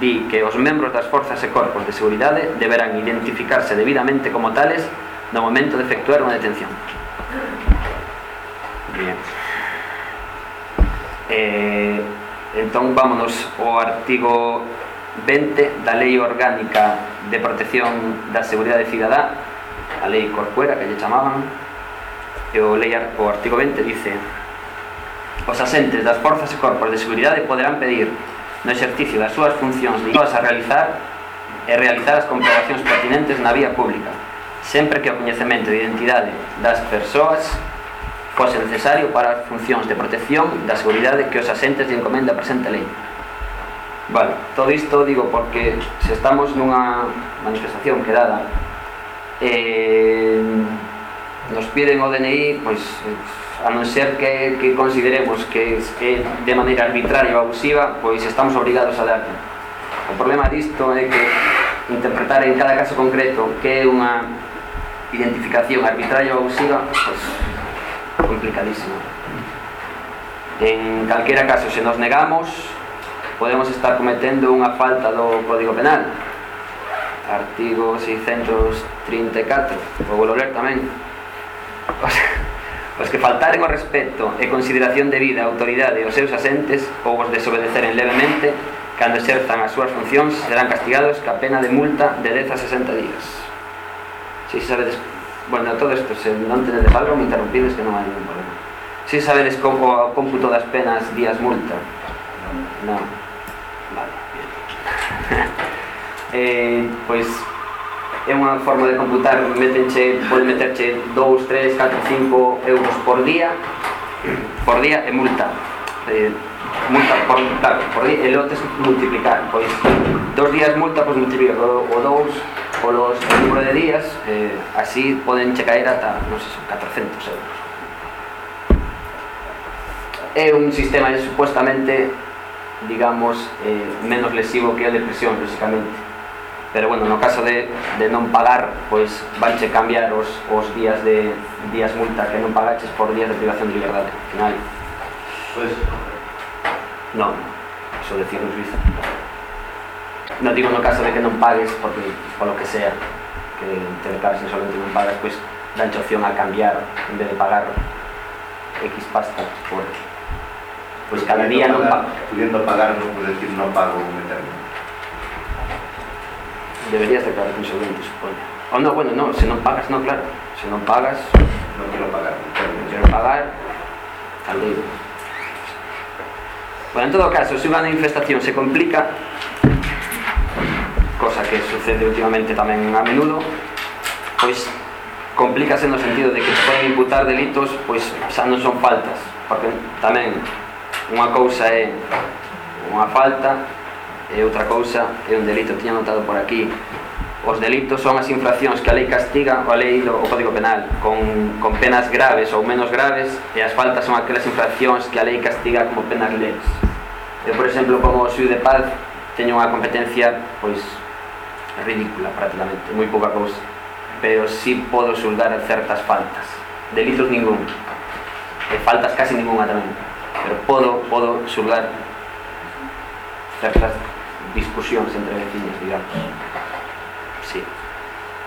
di que os membros das forzas e corpos de seguridade deberán identificarse debidamente como tales no momento de efectuar unha detención clientes. Eh, entón, vámonos ao artigo 20 da Lei Orgánica de Protección da Seguridade Cidadá, a Lei Corcuera, que lle chamaban, e o, lei, o artigo 20 dice Os asentes das forzas e corpos de seguridade poderán pedir no exercicio das súas funcións ligadas a realizar e realizar as comprobacións pertinentes na vía pública, sempre que o coñecemento de identidade das persoas fose necesario para as funcións de protección da seguridade que os asentes de encomenda presente lei. Vale, todo isto digo porque se estamos nunha manifestación quedada eh, nos piden o DNI, pois a non ser que, que consideremos que é de maneira arbitraria ou abusiva, pois estamos obrigados a dar O problema disto é que interpretar en cada caso concreto que é unha identificación arbitraria ou abusiva, pois complicadísimo. En calquera caso, se nos negamos, podemos estar cometendo unha falta do Código Penal. Artigo 634, vou ler tamén. Os, os que faltaren o respeto e consideración de vida, autoridade aos seus asentes ou os desobedeceren levemente, cando exerzan as súas funcións serán castigados ca pena de multa de 10 a 60 días. Si sabedes Bueno, todo isto, se non tenedes algo, me interrumpides que non hai ningún problema. Si sabedes como o cómputo das penas días multa. Non. Vale, bien. eh, pois é unha forma de computar, metenche, pode meterche 2, 3, 4, 5 euros por día por día e multa eh, multa por, claro, por día e logo tes multiplicar pois, dos días multa, pois multiplica o 2 polos o número de días eh, así poden checaer ata, non sei, son 400 euros. É un sistema supuestamente digamos eh, menos lesivo que a depresión lógicamente pero bueno, no caso de, de non pagar pois vanche cambiar os, os días de días multa que non pagaches por días de privación de liberdade al final pois pues, non, eso decir no Suiza. Non digo no caso de que non pagues porque polo que sea que te declares insolvente non pagas pois danche opción a cambiar en vez de pagar X pasta por pois cada día non pagas Pudiendo pagar, non puedo decir non pago meterme. deberías declararte insolvente, supoño. O no, bueno, no, se non pagas, no, claro. Se non pagas, Non quero pagar. non quero pagar, al lío. Bueno, en todo caso, se unha manifestación se complica, cosa que sucede últimamente tamén a menudo, pois complícase no sentido de que se poden imputar delitos, pois xa non son faltas, porque tamén unha cousa é unha falta e outra cousa é un delito. Tiña notado por aquí os delitos son as infraccións que a lei castiga ou a lei do o Código Penal con, con penas graves ou menos graves e as faltas son aquelas infraccións que a lei castiga como penas leves eu por exemplo como xuiz de paz teño unha competencia pois ridícula prácticamente, moi pouca cousa pero si sí podo xulgar certas faltas. Delitos ningún e eh, faltas casi ninguna tamén pero podo, podo xulgar certas discusións entre veciños, digamos. Sí.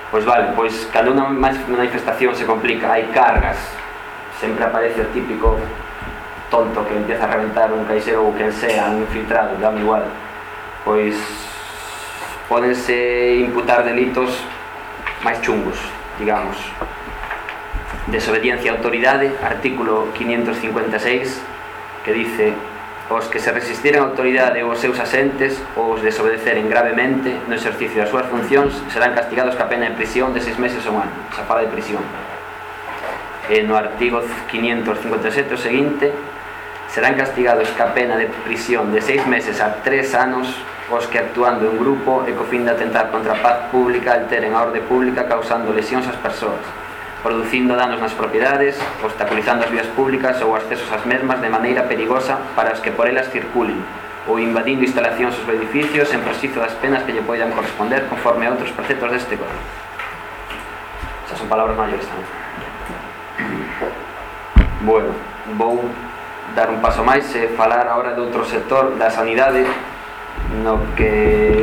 pois vale, pois cando unha manifestación se complica hai cargas. Sempre aparece o típico tonto que empieza a reventar un caixero ou quen sea, un infiltrado, dame igual. Pois pódense imputar delitos máis chungos, digamos. Desobediencia a autoridade, artículo 556, que dice os que se resistiren á autoridade ou aos seus asentes ou os desobedeceren gravemente no exercicio das súas funcións serán castigados ca pena de prisión de seis meses ou un ano xa fala de prisión e no artigo 557 o seguinte serán castigados ca pena de prisión de seis meses a tres anos os que actuando en grupo e co fin de atentar contra a paz pública alteren a orde pública causando lesións ás persoas, producindo danos nas propiedades, obstaculizando as vías públicas ou accesos ás mesmas de maneira perigosa para os que por elas circulen, ou invadindo instalacións ou edificios en presizo das penas que lle poidan corresponder conforme a outros preceptos deste Código. Xa son palabras maiores tamén. Bueno, vou dar un paso máis e falar agora de outro sector da sanidade no que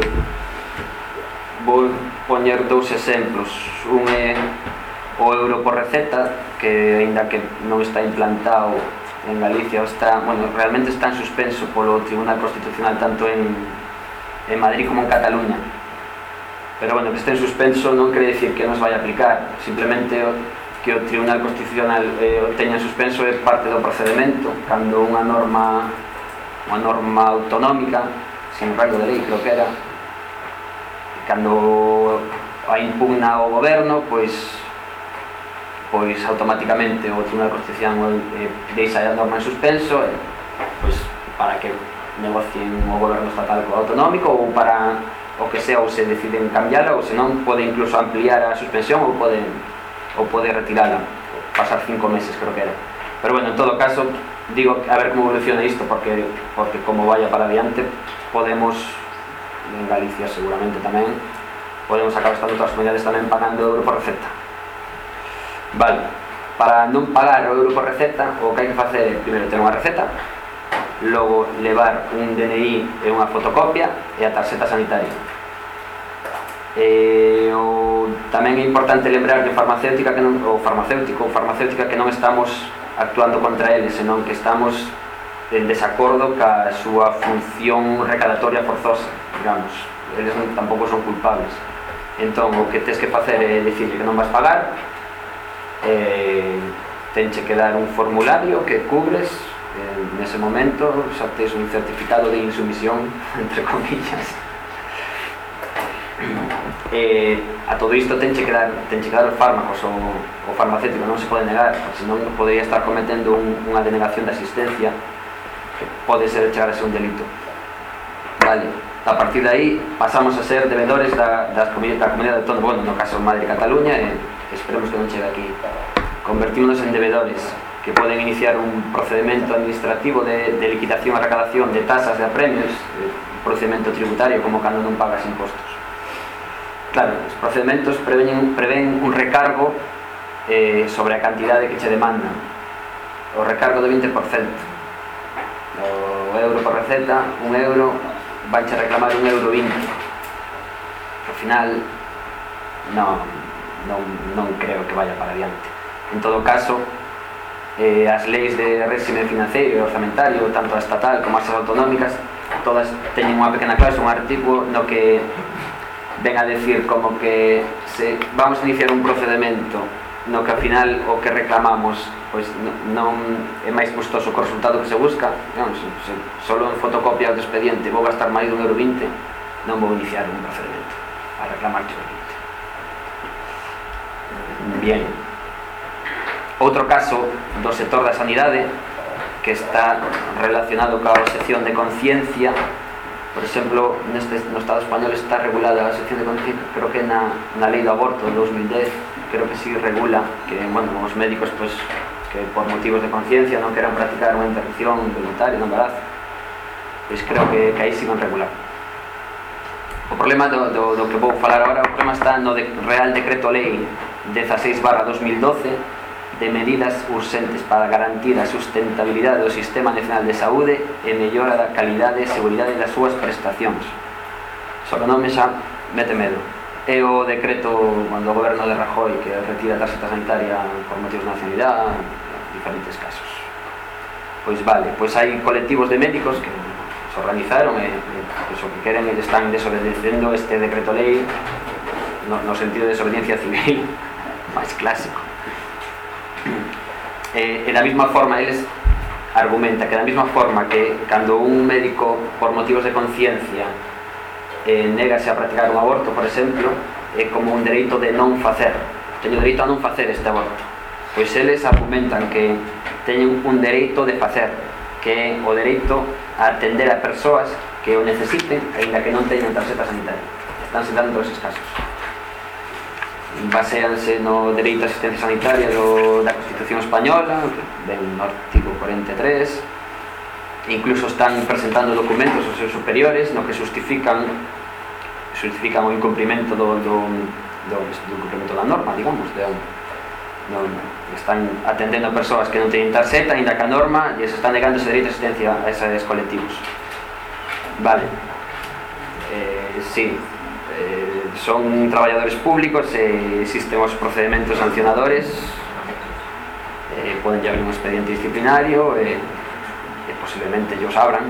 vou poñer dous exemplos. Un é o euro por receta que aínda que non está implantado en Galicia está, bueno, realmente está en suspenso polo Tribunal Constitucional tanto en, en Madrid como en Cataluña. Pero bueno, que este en suspenso non quere dicir que nos vai aplicar. Simplemente que o Tribunal Constitucional eh, teña suspenso é parte do procedimento cando unha norma unha norma autonómica sin rango de lei creo que era cando a impugna o goberno pois pois automáticamente o Tribunal Constitucional eh, deixa a norma en suspenso eh, pois para que negocien o goberno estatal co autonómico ou para o que sea ou se deciden cambiar ou senón pode incluso ampliar a suspensión ou poden ou poder retirala pasar cinco meses creo que era. Pero bueno, en todo caso digo a ver como evoluciona isto porque, porque como vaya para adiante podemos en Galicia seguramente tamén podemos acabar estando outras comunidades tamén pagando euro por receta. Vale para non pagar o euro por receta o que hai que facer é primeiro ter unha receta logo levar un DNI e unha fotocopia e a tarxeta sanitaria. Eh, o, tamén é importante lembrar que farmacéutica que non, o farmacéutico ou farmacéutica que non estamos actuando contra eles, senón que estamos en desacordo ca súa función recadatoria forzosa, digamos. Eles non, tampouco son culpables. Entón, o que tens que facer é dicirle que non vas pagar, eh, tenche que dar un formulario que cubres eh, nese momento, xa tes un certificado de insumisión, entre comillas eh, a todo isto tenche que dar, tenche que dar os fármacos ou o farmacéutico non se pode negar, senón podría estar cometendo un, unha denegación de asistencia que pode ser chegar a ser un delito. Vale, a partir de aí pasamos a ser devedores da, das comunidade, da comunidade autónoma, bueno, no caso Madrid e Cataluña, e esperemos que non chegue aquí. Convertimos en devedores que poden iniciar un procedimento administrativo de, de liquidación e recadación de tasas de apremios, eh, procedimento tributario como cando non pagas impostos Claro, os procedementos prevén, prevén un recargo eh, sobre a cantidade que che demandan. O recargo do 20%. O euro por receta, un euro, vanche reclamar un euro 20. Ao final, non, non, non creo que vaya para adiante. En todo caso, eh, as leis de réxime financeiro e orzamentario, tanto a estatal como as autonómicas, todas teñen unha pequena clase, un artigo no que ven a decir como que se, vamos a iniciar un procedimento no que ao final o que reclamamos pois non é máis custoso co resultado que se busca. Non, se, se, solo en fotocopia do expediente vou gastar máis dun euro vinte non vou iniciar un procedimento a reclamar o vinte. Bien. Outro caso do sector da sanidade que está relacionado coa sección de conciencia por exemplo, neste, no Estado español está regulada a sección de conciencia, creo que na, na lei do aborto de 2010, creo que si sí regula que, bueno, os médicos, pois, que por motivos de conciencia non queran practicar unha interrupción voluntaria no embarazo, pois creo que, que aí sigan regular. O problema do, do, do que vou falar agora, o problema está no de, Real Decreto Lei 16 barra 2012, de medidas urxentes para garantir a sustentabilidade do Sistema Nacional de Saúde e mellora da calidade e seguridade das súas prestacións. Sobre nome xa mete medo. É o decreto do goberno de Rajoy que retira a tarxeta sanitaria por motivos de nacionalidade, diferentes casos. Pois vale, pois hai colectivos de médicos que se organizaron e, e pois, o que queren e están desobedecendo este decreto lei no, no sentido de desobediencia civil máis clásico eh, e da mesma forma eles argumenta que da mesma forma que cando un médico por motivos de conciencia eh, negase a practicar un aborto, por exemplo, é eh, como un dereito de non facer. Teño dereito a non facer este aborto. Pois eles argumentan que teñen un dereito de facer, que é o dereito a atender a persoas que o necesiten, aínda que non teñan tarxeta sanitaria. Están citando esos casos baseanse no dereito á asistencia sanitaria do, da Constitución Española, ben no artigo 43, incluso están presentando documentos aos seus superiores no que justifican justifican o incumprimento do, do, do, do incumplimento da norma, digamos, de, non, están atendendo a persoas que non teñen tarxeta, ainda que a norma, e se están negando ese dereito de asistencia a esos colectivos. Vale. Eh, sí, eh, son traballadores públicos e existen os procedementos sancionadores eh, poden abrir un expediente disciplinario e, e posiblemente ellos abran.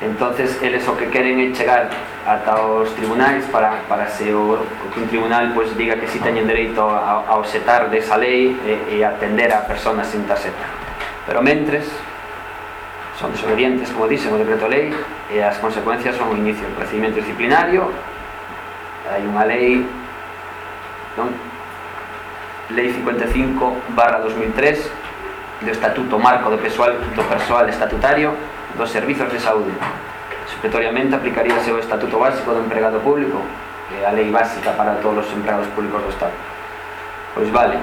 Entonces eles o que queren é chegar ata os tribunais para, para se o, o que un tribunal pues, diga que si sí teñen dereito a, a osetar desa lei e, e atender a personas sin taseta pero mentres son desobedientes, como dicen, o decreto lei e as consecuencias son o inicio do procedimento disciplinario Hai unha lei non? Lei 55 barra 2003 do Estatuto Marco do Pessoal do Persoal Estatutario dos Servizos de Saúde. Supletoriamente aplicaríase o Estatuto Básico do Empregado Público que é a lei básica para todos os empregados públicos do Estado. Pois vale.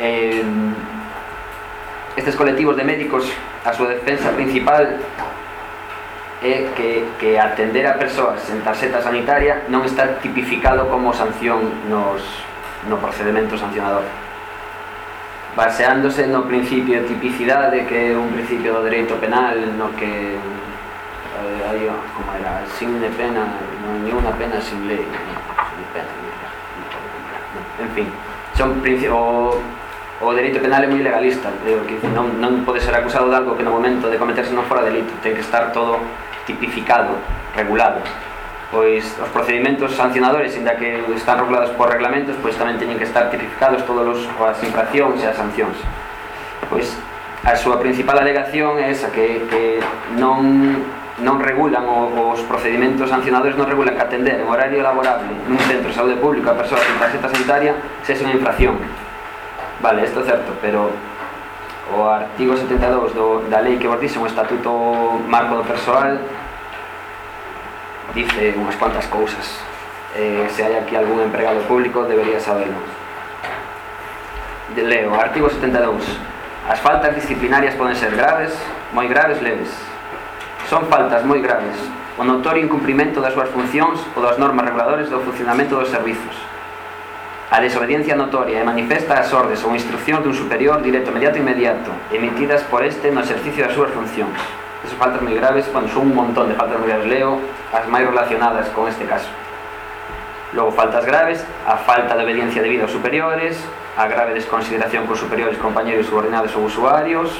Eh, Estes colectivos de médicos a súa defensa principal é que, que atender a persoas en tarxeta sanitaria non está tipificado como sanción nos, no procedimento sancionador. Baseándose no principio de tipicidade que é un principio do dereito penal no que eh, hai como era sin de pena non ni unha pena sin lei ni, sin pena, ni, ni, ni, ni, en fin son principios o delito penal é moi legalista creo que non, non pode ser acusado de algo que no momento de cometerse non fora delito ten que estar todo tipificado regulado pois os procedimentos sancionadores, inda que están regulados por reglamentos, pois tamén teñen que estar tipificados todos os, as infraccións e as sancións. Pois a súa principal alegación é esa que, que non non regulan o, os procedimentos sancionadores non regulan que atender en horario laborable nun centro de saúde pública a persoas con tarjeta sanitaria se é unha infracción Vale, isto é certo, pero o artigo 72 do, da lei que vos dixen o estatuto marco do persoal dice unhas cuantas cousas. Eh, se hai aquí algún empregado público debería saberlo. De, leo, artigo 72 as faltas disciplinarias poden ser graves moi graves leves. Son faltas moi graves. O notorio incumprimento das súas funcións ou das normas reguladores do funcionamento dos servizos. A desobediencia notoria e manifesta as ordes ou instruccións dun superior directo, mediato e inmediato, emitidas por este no exercicio das súas funcións. Esas faltas moi graves, bueno, son un montón de faltas moi graves, leo as máis relacionadas con este caso. Logo, faltas graves, a falta de obediencia debida aos superiores, a grave desconsideración con superiores, compañeros, subordinados ou usuarios,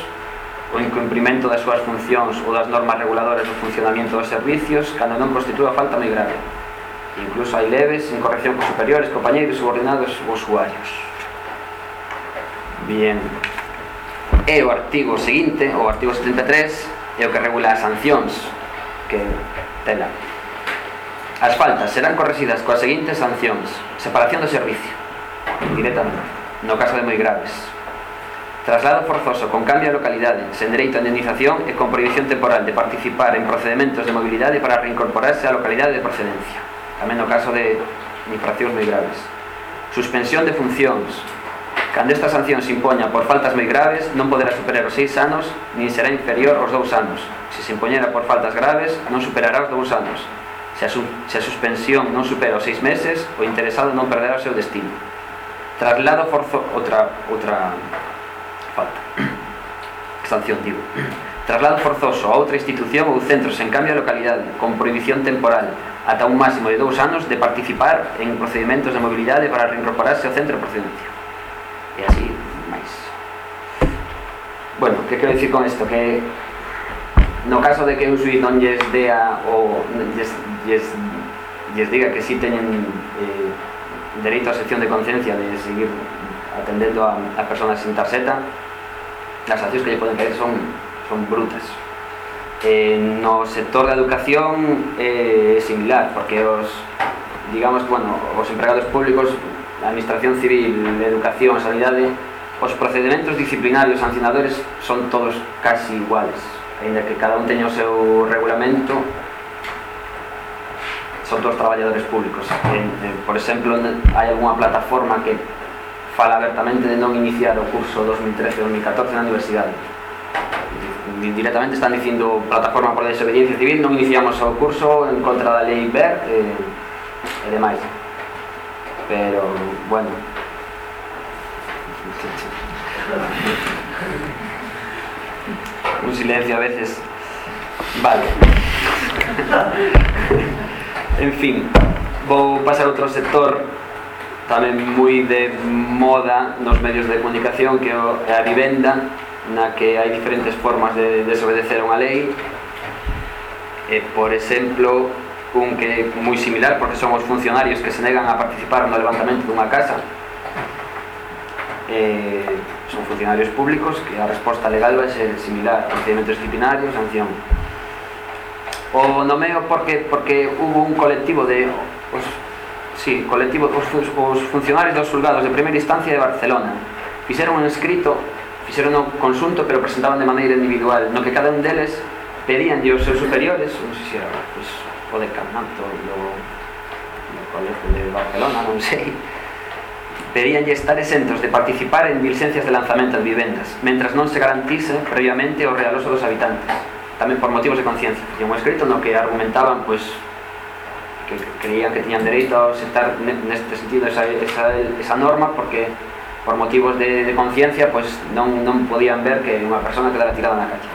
o incumprimento das súas funcións ou das normas reguladoras do funcionamento dos servicios, cando non constitúa falta moi grave Incluso hai leves en corrección con superiores, compañeiros, subordinados ou usuarios. Bien. E o artigo seguinte, o artigo 73, é o que regula as sancións que tela. As faltas serán corregidas coas seguintes sancións. Separación do servicio, directamente, no caso de moi graves. Traslado forzoso con cambio de localidade, sen dereito a indemnización e con prohibición temporal de participar en procedimentos de mobilidade para reincorporarse á localidade de procedencia tamén no caso de infraccións moi graves. Suspensión de funcións. Cando esta sanción se impoña por faltas moi graves, non poderá superar os 6 anos, nin será inferior aos 2 anos. Se se impoñera por faltas graves, non superará os 2 anos. Se a, se a suspensión non supera os 6 meses, o interesado non perderá o seu destino. Traslado forzo... Outra, outra falta. Sanción, digo. Traslado forzoso a outra institución ou centros en cambio de localidade, con prohibición temporal, ata un máximo de dous anos de participar en procedimentos de mobilidade para reincorporarse ao centro de procedencia. E así, máis. Bueno, que quero dicir con isto? Que no caso de que un suiz non lles dea ou lles, lles, lles diga que si sí teñen eh, dereito a sección de conciencia de seguir atendendo a, a personas sin tarxeta, as accións que lle poden caer son, son brutas eh, no sector da educación eh, é eh, similar, porque os digamos, bueno, os empregados públicos, a administración civil, a educación, a sanidade, os procedementos disciplinarios sancionadores son todos casi iguales, ainda que cada un teña o seu regulamento, son todos traballadores públicos. En, en, por exemplo, hai algunha plataforma que fala abertamente de non iniciar o curso 2013-2014 na universidade directamente están dicindo plataforma por desobediencia civil non iniciamos o curso en contra da lei BER e, e demais. Pero bueno. Un silencio a veces vale. En fin vou pasar outro sector tamén moi de moda nos medios de comunicación que é a vivenda na que hai diferentes formas de desobedecer a unha lei. E, por exemplo, un que é moi similar porque son os funcionarios que se negan a participar no levantamento dunha casa. E, son funcionarios públicos que a resposta legal vai ser similar procedimento disciplinario, sanción o nomeo porque porque hubo un colectivo de os, sí, colectivo os, os funcionarios dos xulgados de primeira instancia de Barcelona fixeron un escrito fixeron o consunto pero presentaban de maneira individual no que cada un deles pedían os seus superiores non sei se era pues, o decanato do, do colegio de Barcelona non sei pedíanlle estar exentos de participar en licencias de lanzamento en vivendas mentras non se garantise previamente o realoso dos habitantes tamén por motivos de conciencia. E un escrito no que argumentaban pois pues, que creían que tiñan dereito a sentar neste sentido esa, esa, esa norma porque por motivos de, de conciencia pois non, non podían ver que unha persona quedara tirada na calle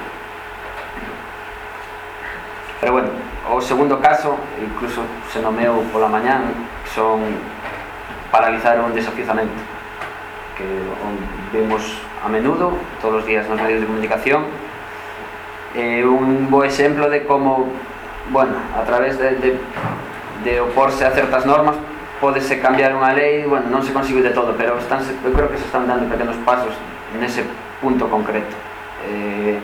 pero bueno o segundo caso incluso se nomeou pola mañán son paralizar un desafiuzamento que vemos a menudo todos os días nos medios de comunicación. Eh, un bo exemplo de como bueno, a través de, de, de oporse a certas normas podese cambiar unha lei, bueno, non se consigue de todo, pero están, eu creo que se están dando pequenos pasos nese punto concreto. Eh,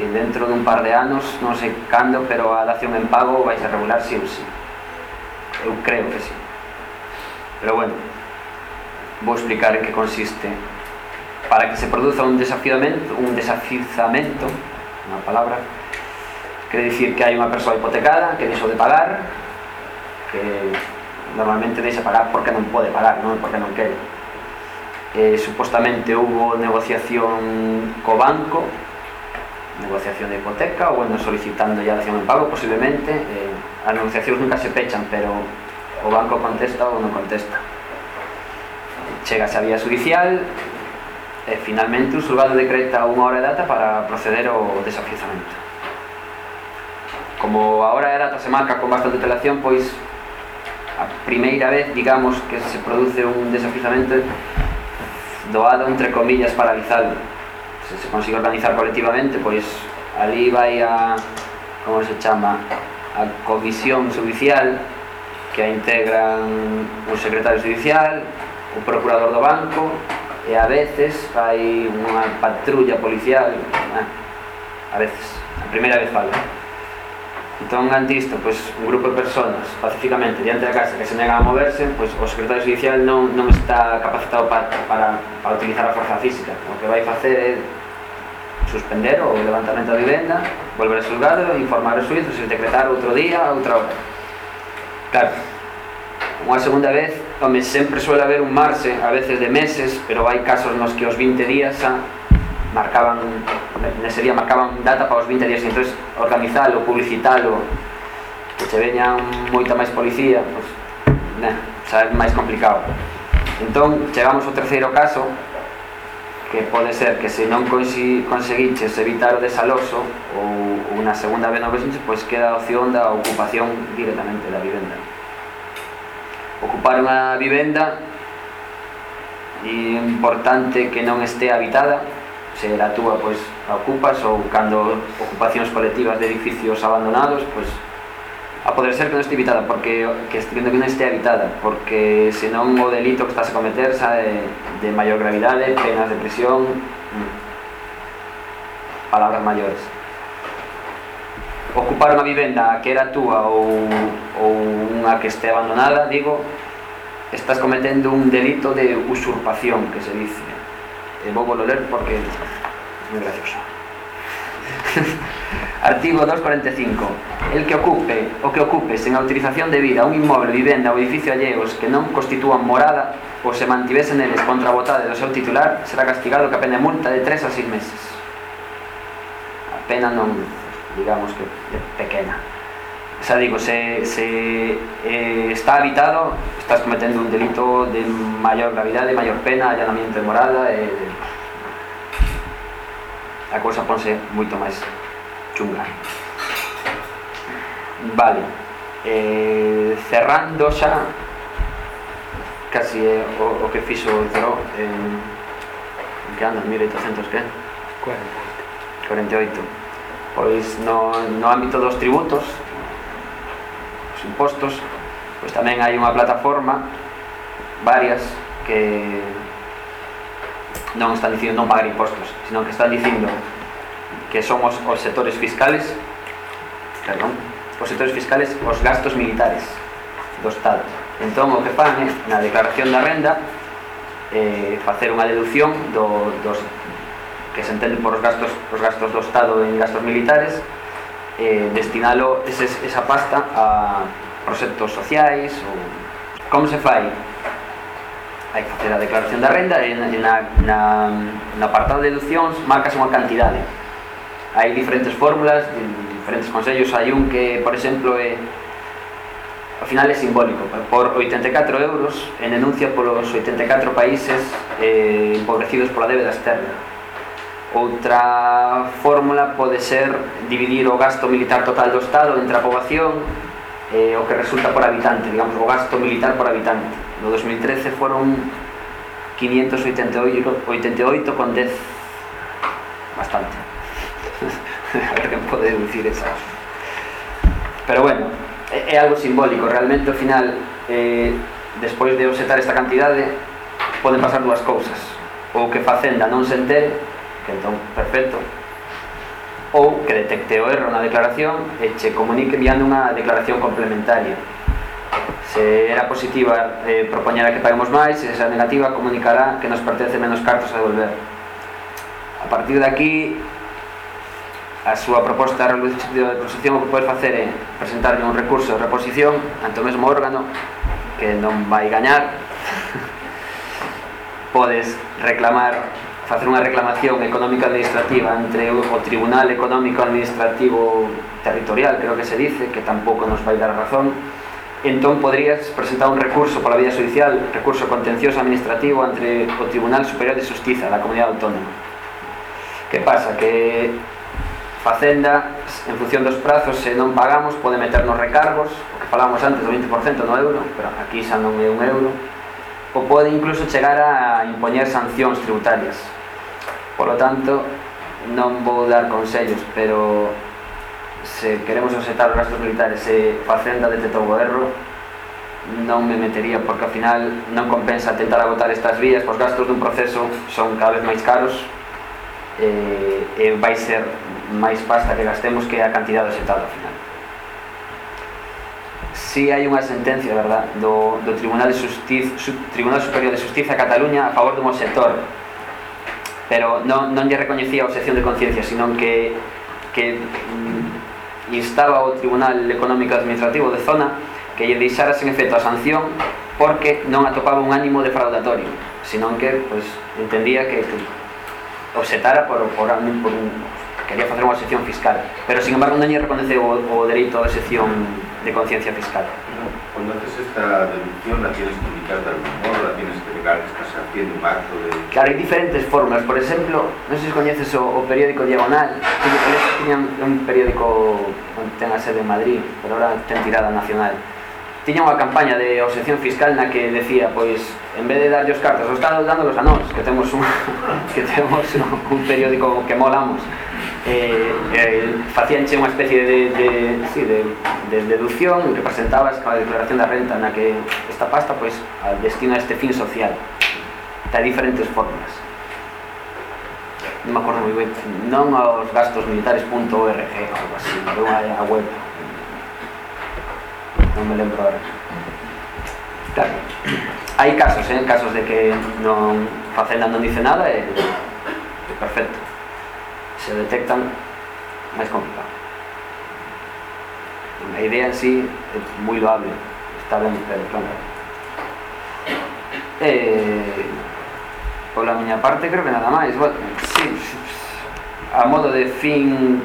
e dentro dun par de anos, non sei cando, pero a dación en pago vais a regular si ou si. Eu creo que si. Sí. Pero bueno, vou explicar en que consiste. Para que se produza un desafiamento, un desafizamento, unha palabra, quere dicir que hai unha persoa hipotecada que deixou de pagar, que normalmente deixa pagar porque non pode pagar, non porque non quere. Eh, supostamente hubo negociación co banco, negociación de hipoteca, ou bueno, solicitando ya dación en pago, posiblemente. Eh, as negociacións nunca se pechan, pero o banco contesta ou non contesta. Chega a vía judicial, e finalmente o xulgado decreta unha hora de data para proceder ao desafiuzamento. Como a hora de data se marca con bastante antelación, pois a primeira vez, digamos, que se produce un desafizamento doado, entre comillas, paralizado. Se, se consigue organizar colectivamente, pois ali vai a, como se chama, a comisión judicial que a integran o secretario judicial, o procurador do banco e a veces vai unha patrulla policial, a veces, a primeira vez falo. Entón, ante isto, pois, un grupo de persoas pacíficamente diante da casa que se nega a moverse, pois, o secretario judicial non, non está capacitado para, para, para utilizar a forza física. O que vai facer é suspender o levantamento da vivenda, volver a xulgado, informar os suizos e decretar outro día, outra hora. Claro, unha segunda vez, home, sempre suele haber un marxe, a veces de meses, pero hai casos nos que os 20 días xa marcaban nese día marcaban data para os 20 días entón organizalo, publicitalo que che veñan moita máis policía pues, né, xa é máis complicado. Entón chegamos ao terceiro caso que pode ser que se non conseguiches evitar o desaloxo ou unha segunda vez non conseguiches pois queda a opción da ocupación directamente da vivenda. Ocupar unha vivenda e importante que non estea habitada se latúa pois ocupas ou cando ocupacións colectivas de edificios abandonados, pois a poder ser que non este habitada, porque que estivendo que non este habitada, porque senón o delito que estás a cometer xa de, de maior gravidade, penas de prisión, mm, palabras maiores. Ocupar unha vivenda que era túa ou, ou unha que este abandonada, digo, estás cometendo un delito de usurpación, que se dice e vou volo ler porque é moi gracioso Artigo 245 El que ocupe o que ocupe sen autorización debida un inmoble, vivenda ou edificio alleos que non constitúan morada ou se mantivese neles contra a vontade do seu titular será castigado que a pena de multa de 3 a 6 meses. A pena non digamos que pequena xa digo, se, se eh, está habitado, estás cometendo un delito de maior gravidade, maior pena, allanamiento de morada, e eh, a cousa ponse moito máis chunga. Vale, eh, cerrando xa, casi eh, o, o que fixo o Ceró, eh, que anda, 1800 que? 48. 48. Pois no, no ámbito dos tributos, os impostos, pois tamén hai unha plataforma, varias, que non están dicindo non pagar impostos, sino que están dicindo que somos os sectores fiscales, perdón, os sectores fiscales os gastos militares do Estado. Entón, o que fan é, na declaración da renda, eh, facer unha deducción do, dos que se entende por os gastos, os gastos do Estado en gastos militares, eh, destinalo ese, esa pasta a proxectos sociais ou como se fai? Hai que facer a declaración da renda e na, na, na apartado de deduccións marcas unha cantidade. Hai diferentes fórmulas diferentes consellos. Hai un que por exemplo é ao final é simbólico por 84 euros en denuncia polos 84 países eh, empobrecidos pola débeda externa. Outra fórmula pode ser dividir o gasto militar total do Estado entre a poboación eh, o que resulta por habitante, digamos, o gasto militar por habitante. No 2013 foron 588 88, con 10 bastante. a ver quen pode deducir esa. Pero bueno, é, é algo simbólico, realmente ao final eh, despois de osetar esta cantidade poden pasar dúas cousas ou que Facenda non se entere Entón, perfecto. Ou que detecte o erro na declaración e che comunique enviando unha declaración complementaria. Se era positiva, eh, propoñera que paguemos máis, se esa negativa, comunicará que nos pertence menos cartos a devolver. A partir de aquí, a súa proposta de reposición o que podes facer é presentarlle un recurso de reposición ante o mesmo órgano que non vai gañar podes reclamar facer unha reclamación económica administrativa entre o Tribunal Económico-Administrativo Territorial, creo que se dice, que tampouco nos vai dar razón, entón podrías presentar un recurso pola vía judicial, recurso contencioso administrativo ante o Tribunal Superior de Justiza da Comunidade Autónoma. Que pasa? Que Facenda, en función dos prazos, se non pagamos, pode meternos recargos, o que falábamos antes do 20% no euro, pero aquí xa non é un euro, ou pode incluso chegar a impoñer sancións tributarias Polo tanto, non vou dar consellos, pero se queremos aceptar os gastos militares e Facenda detectou o erro, non me metería porque ao final non compensa tentar agotar estas vías os gastos dun proceso son cada vez máis caros e, e vai ser máis pasta que gastemos que a cantidad aceptada ao final. Si hai unha sentencia, verdad, do, do Tribunal, de Justiz, Tribunal Superior de Justiza de Cataluña a favor dun sector pero non, non lle recoñecía a obsesión de conciencia, sino que, que mm, instaba ao Tribunal Económico Administrativo de Zona que lle deixara sen efecto a sanción porque non atopaba un ánimo defraudatorio, senón que pues, entendía que, que obsetara por, por, por un, quería facer unha obsesión fiscal, pero sin embargo non lle recoñeceu o, o dereito a obsesión de conciencia fiscal. Cuando haces esta deducción, la tienes que indicar de algún modo, la tienes que pegar, que estás haciendo un acto de... Claro, hai diferentes formas. Por exemplo, non sei se coñeces o, o periódico Diagonal, que tiñan un periódico ten a sede en Madrid, pero ahora ten tirada nacional. Tiña unha campaña de obsesión fiscal na que decía, pois, en vez de darlle os cartas, os están dándolos a nós, que temos un, que temos un periódico que molamos eh, eh, facíanche unha especie de, de, sí, de, de deducción e representabas a declaración da renta na que esta pasta pois pues, destina a este fin social. De diferentes formas. Non me acordo moi ben non aos gastos militares.org ou algo así, a web. Non me lembro ahora claro hai casos, eh? casos de que non facenda non dice nada e eh, perfecto se detectan máis complicado. A idea en sí é moi loable, está ben, pero claro. Eh, pola miña parte creo que nada máis. Bueno, sí, a modo de fin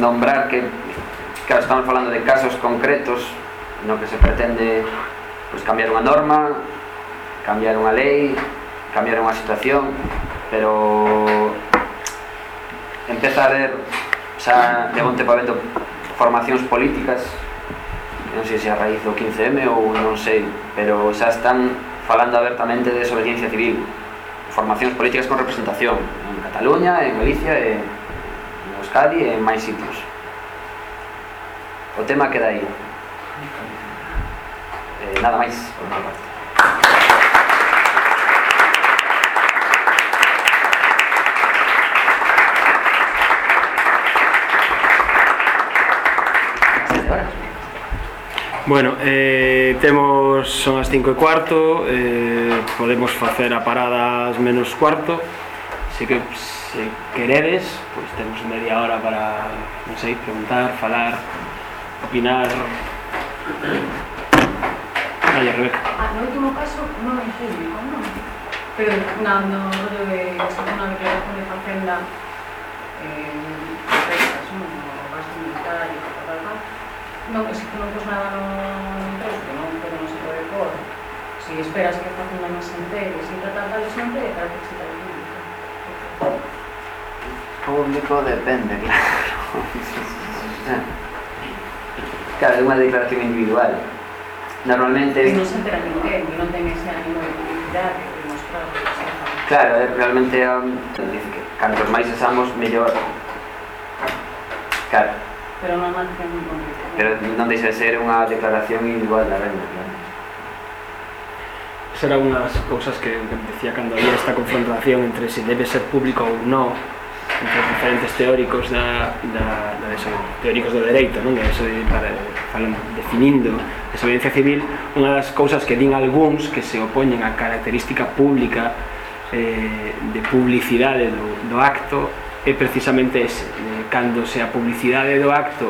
nombrar que claro, estamos falando de casos concretos no que se pretende pues, cambiar unha norma, cambiar unha lei, cambiar unha situación, pero empeza a ver xa de monte para vendo formacións políticas non sei se a raíz do 15M ou non sei, pero xa están falando abertamente de desobediencia civil. Formacións políticas con representación en Cataluña, en Galicia e en Euskadi e en máis sitios. O tema queda aí. Eh, nada máis por unha parte. Bueno, eh, temos son as 5 e cuarto, eh, podemos facer a parada ás menos cuarto, se que se queredes, pois temos media hora para, non sei, preguntar, falar, opinar. Vaya, Rebeca. Ah, no último caso non entendo, non? Pero na, no rollo de unha declaración de facenda eh, Non, es que non pos nada no presto, non, pero non se pode por. Si esperas que faci unha mesa inteira, se tratar de sempre, é para que se tal público. Público depende, claro. claro, é unha declaración individual. Normalmente... E non se entera ninguén, non ten ese ánimo de publicidade, de mostrar... Claro, realmente, um, dice que cantos máis esamos, mellor... Claro pero non manten Pero non deixa de ser unha declaración individual da renda, claro. Será unhas cousas que decía cando había esta confrontación entre se debe ser público ou non entre os diferentes teóricos da, da, da eso, teóricos do dereito non? Eso de, para, falan, definindo desobediencia civil unha das cousas que din algúns que se opoñen á característica pública eh, de publicidade do, do acto é precisamente ese, eh, cando se a publicidade do acto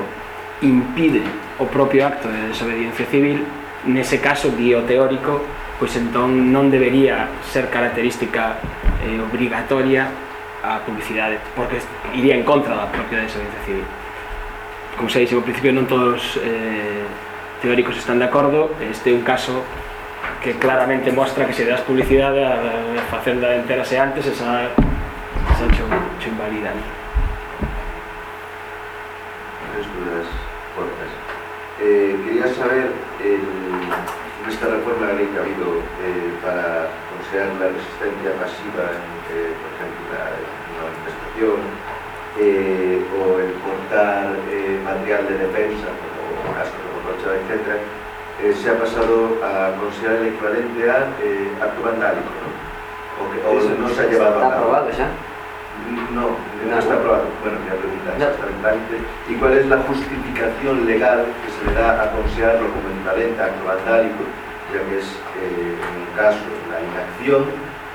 impide o propio acto de desobediencia civil, nese caso guío teórico, pois entón non debería ser característica eh, obrigatoria a publicidade, porque iría en contra da propia desobediencia civil. Como se dixen, ao principio non todos eh, teóricos están de acordo, este é un caso que claramente mostra que se das publicidade a, a facenda entera se antes, esa esa cho, cho invalidan Tres dudas cortas. Eh, quería saber, el, en esta reforma de la ley que ha habido eh, para considerar la resistencia pasiva, en, eh, por ejemplo, la, manifestación, eh, o el portar eh, material de defensa, como cascos de borracha, etc., se ha pasado a considerar el equivalente a acto vandálico, ¿no? O, que, o Eso no se ha llevado a cabo. aprobado? No, no está aprobado. Bueno, me pregunta en trámite. ¿Y cuál es la justificación legal que se le da a considerarlo como equivalente acto vandálico, ya que es eh, en un caso la inacción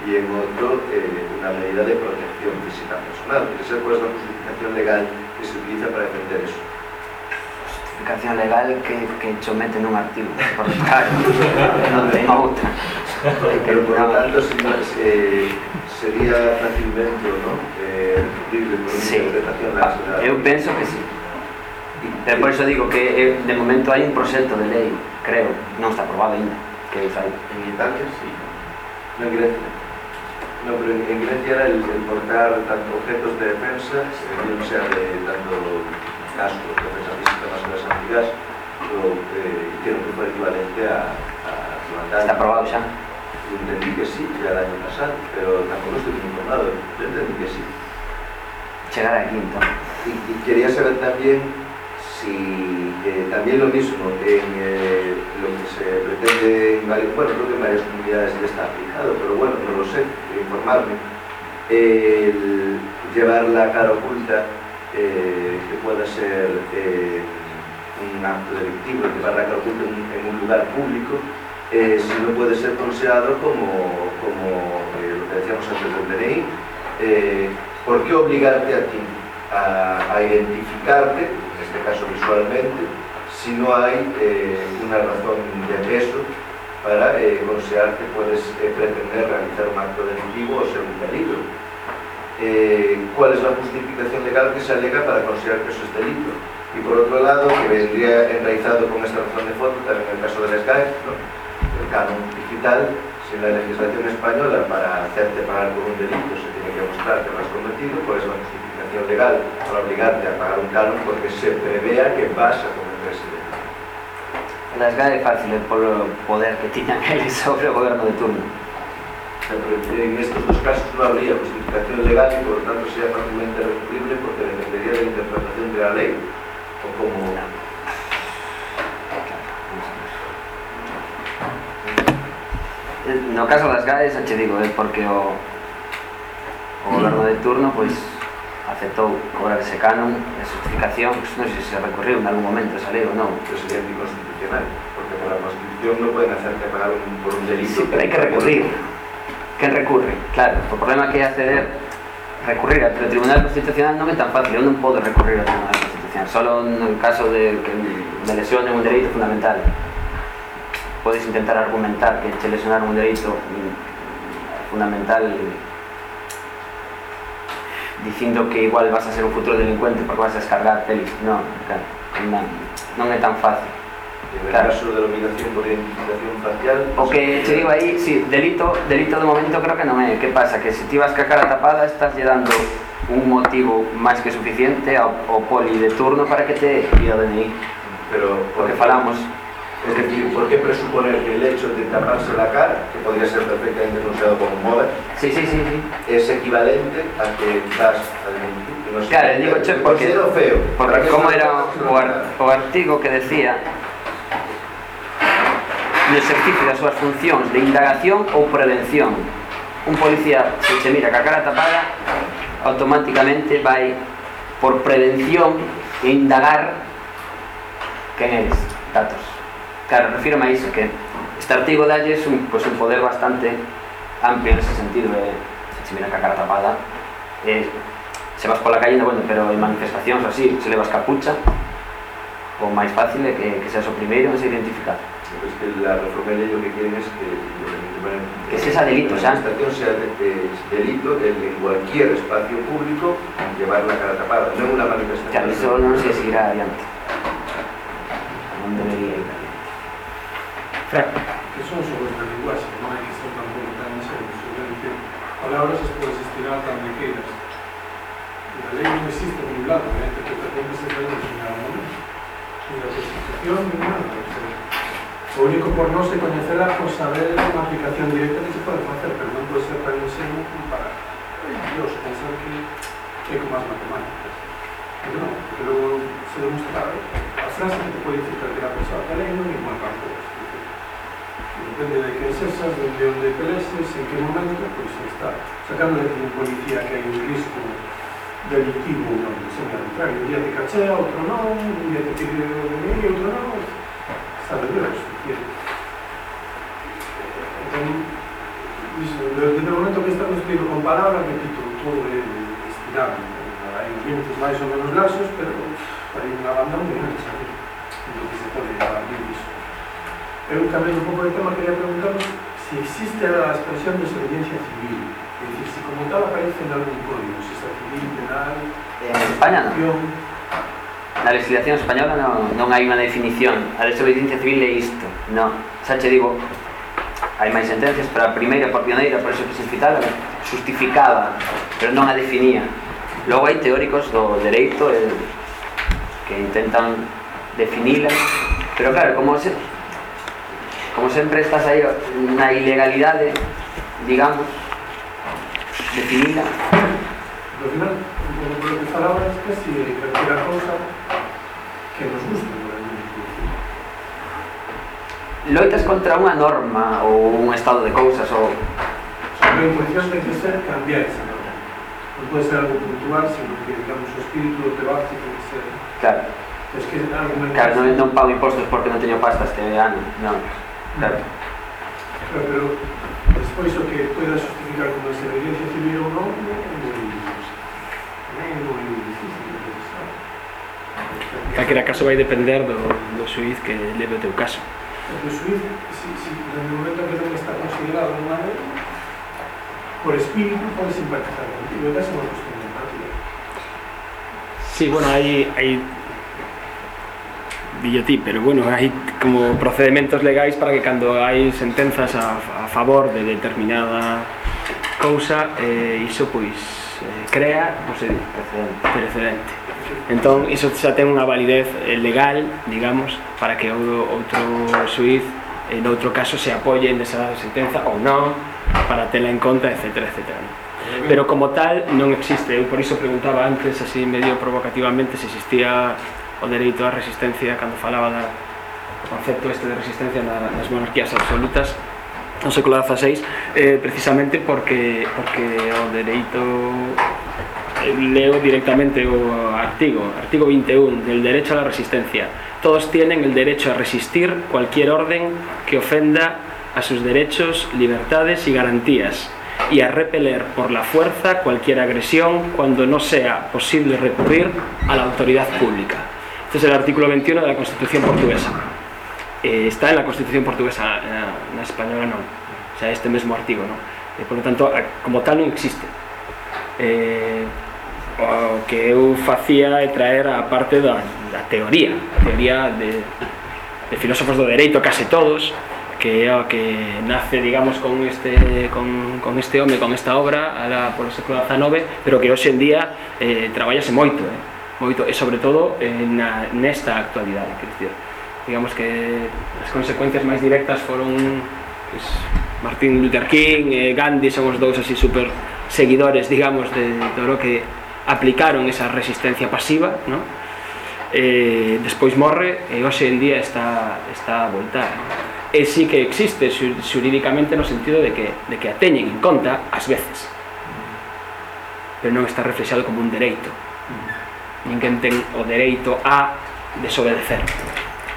y en otro eh, una medida de protección física personal? Saber cuál es la justificación legal que se utiliza para defender eso. Justificación legal que, que cho mete nun artigo. Por claro, outra. Pero por lo tanto sería, eh, sería fácilmente ¿no? sí. Eu ah, penso que sí. E por iso digo que eh, de momento hai un proxecto de lei, creo, non está aprobado ainda, que é fai. En Italia sí, no en Grecia. No, pero en Grecia era el, el portar tanto objetos de defensa, eh, bien sea de tanto cascos, defensa física, más las antigas, o eh, hicieron que fue equivalente a, a levantar. Está aprobado ya. Entendí que sí, ya el año pasado, pero tampoco estoy muy informado. Yo entendí que sí. Chegar aquí, entón. Y, quería saber también si eh, también lo mismo en eh, lo que se pretende en bueno, creo que en varias comunidades ya está aplicado, pero bueno, no lo sé, informarme, el llevar la cara oculta eh, que pueda ser un acto delictivo, llevar la cara oculta en, un lugar público, si no puede ser considerado como, como lo que decíamos antes del DNI, ¿por qué obligarte a ti a, identificarte, en este caso visualmente, si no hay eh, una razón de peso para eh, considerar que puedes eh, pretender realizar un acto delictivo o ser un peligro? Eh, ¿Cuál es la justificación legal que se alega para considerar que eso es delito? Y por otro lado, que vendría enraizado con esta razón de fondo, también en el caso del SGAE, ¿no? el canon digital, si la legislación española para hacerte pagar por un delito se demostrar que vas cometido, pois a notificación legal para obligarte a pagar un canon porque se prevea que vas a cometer ese delito. En as é fácil polo poder que tiñan eles sobre o goberno de turno. En estos dos casos no habría justificación legal y por lo tanto, sería fácilmente recurrible porque dependería de la interpretación de la ley o como... No. no caso das GAE xa che digo, é porque o, o goberno de turno pois aceptou cobrar ese canon de justificación, pues, non sei se recorriu en algún momento esa lei ou non. Pero sería anticonstitucional, porque por la Constitución no pueden hacerte pagar un, por un delito. Sí, pero hai que recurrir. Quen recurre? Claro, o problema que é acceder recurrir ao Tribunal Constitucional non é tan fácil, eu non podo recurrir ao Tribunal Constitucional, solo no caso de que me lesionen un dereito fundamental. Podes intentar argumentar que te lesionaron un dereito mm, fundamental dicindo que igual vas a ser un futuro delincuente porque vas a descargar pelis. Non, claro, non, non é tan fácil. En claro. caso de dominación por identificación facial... O que te digo aí, sí, delito, delito de momento creo que non é. Que pasa? Que se ti vas ca cara tapada estás lle dando un motivo máis que suficiente ao, ao poli de turno para que te pida o DNI. Pero, porque falamos Es decir, ¿por qué presuponer que el hecho de taparse la cara, que podría ser perfectamente considerado como moda, Sí, sí, sí, sí. es equivalente a que vas a no sé. Claro, digo, che, porque- feo. Porque ¿Para qué como era o artigo que decía no exercicio das súas funcións de indagación ou prevención. Un policía, se che mira ca cara tapada, automáticamente vai por prevención e indagar quen eres, datos. Claro, refiro a iso, que este artigo dalles un, pues, un poder bastante amplio en ese sentido, eh, se mira ca cara tapada, eh, se vas pola calle, bueno, pero en manifestacións así, se levas capucha, o máis fácil é que, que seas o primeiro en se identificar. Es que la reforma de ley lo que quieren es que, Que sea delito, la manifestación sea de- de- delito el en cualquier espacio público llevar la cara tapada, no una manifestación. Claro, iso non se seguirá adiante. Non debería ir que son sobre la lenguaxe, non hai que ser tampouco tan serios, dicir, palabras as podes estirar tan de queiras. A lei non existe por un lado, a interpretación que se fai en determinado momento. Ni a Constitución, ni nada. O, sea, o único por non se coñecerá por saber unha aplicación directa que se pode facer, pero non pode ser tan insenuo como para, Dios, pensar que é como as matemáticas. Pero non, porque logo se demostra a frase que te pode dicir calquera persoa, que a lei non igual para todos. depende de que sexas, de onde pelestes, en que momento, pois está. Sacando de un policía que hai un risco delitivo, non, sen arbitrario, un día te cachea, outro non, un día te pide o DNI, outro non, sabe Dios, Dios, entón, desde o momento que estamos escrito con palabra, repito, todo é estirable, hai límites máis ou menos laxos, pero hai unha banda moi grande, entón se pode abrir pero eu tamén un pouco de tema quería preguntar se existe a expresión de desobediencia civil. Es decir, se como tal aparece en algún código si está civil, penal en España non na legislación española non, non hai unha definición. A desobediencia civil é isto non, xa che digo hai máis sentencias, pero a primeira por pioneira, por eso que se citaba, justificaba, pero non a definía. Logo hai teóricos do dereito eh, que intentan definila, pero claro, como se, como sempre estás aí na ilegalidade digamos definida. No final, como lo que falaba es que si cualquier cosa que nos gusta loitas contra unha norma ou un estado de cousas ou a imposición ten que ser cambiar esa norma. Non pode ser algo puntual sino que digamos o espírito do debate ten que ser claro. Es que argumentar... claro, non, non pago impostos porque non teño pastas este ano non. Claro, Pero, pero despois o que pueda justificar como desobediencia civil ou non é moi é moi difícil de pensar. Calquera caso vai depender do, do suiz que leve o teu caso. O suiz, si, si, no momento que non está considerado unha lei, por espírito pode simpatizar contigo, é unha cuestión de empatía. Sí, bueno, hai, hai dillo ti, pero bueno, hai como procedementos legais para que cando hai sentenzas a, a favor de determinada cousa, eh, iso pois eh, crea, pois, eh, precedente. precedente. Entón, iso xa ten unha validez eh, legal, digamos, para que outro, outro suiz en eh, outro caso se apoie en esa sentenza ou non, para tela en conta, etc. etc. Pero como tal non existe, eu por iso preguntaba antes así medio provocativamente se existía o dereito á resistencia cando falaba da concepto este de resistencia na, nas monarquías absolutas no século XVI eh, precisamente porque porque o dereito eh, leo directamente o artigo artigo 21 del derecho a la resistencia todos tienen el derecho a resistir cualquier orden que ofenda a sus derechos, libertades y garantías y a repeler por la fuerza cualquier agresión cuando no sea posible recurrir a la autoridad pública. Este es el artículo 21 de la Constitución portuguesa. Eh, está en la Constitución portuguesa, en la, española no. O sea, este mismo artículo, ¿no? Eh, por lo tanto, como tal non existe. Eh, o que eu facía é traer a parte da, da teoría, a teoría de, de filósofos do dereito, case todos, que é o que nace, digamos, con este, con, con este home, con esta obra, ala polo século XIX, pero que hoxe en día eh, traballase moito, eh? moito e sobre todo eh, na, nesta actualidade, quer dizer, digamos que as consecuencias máis directas foron pues, Martin Luther King e Gandhi son os dous así super seguidores, digamos, de, todo que aplicaron esa resistencia pasiva, ¿no? eh, despois morre e hoxe en día está, está a voltar. E sí que existe xurídicamente no sentido de que, de que a teñen en conta ás veces, pero non está reflexado como un dereito ninguén ten o dereito a desobedecer,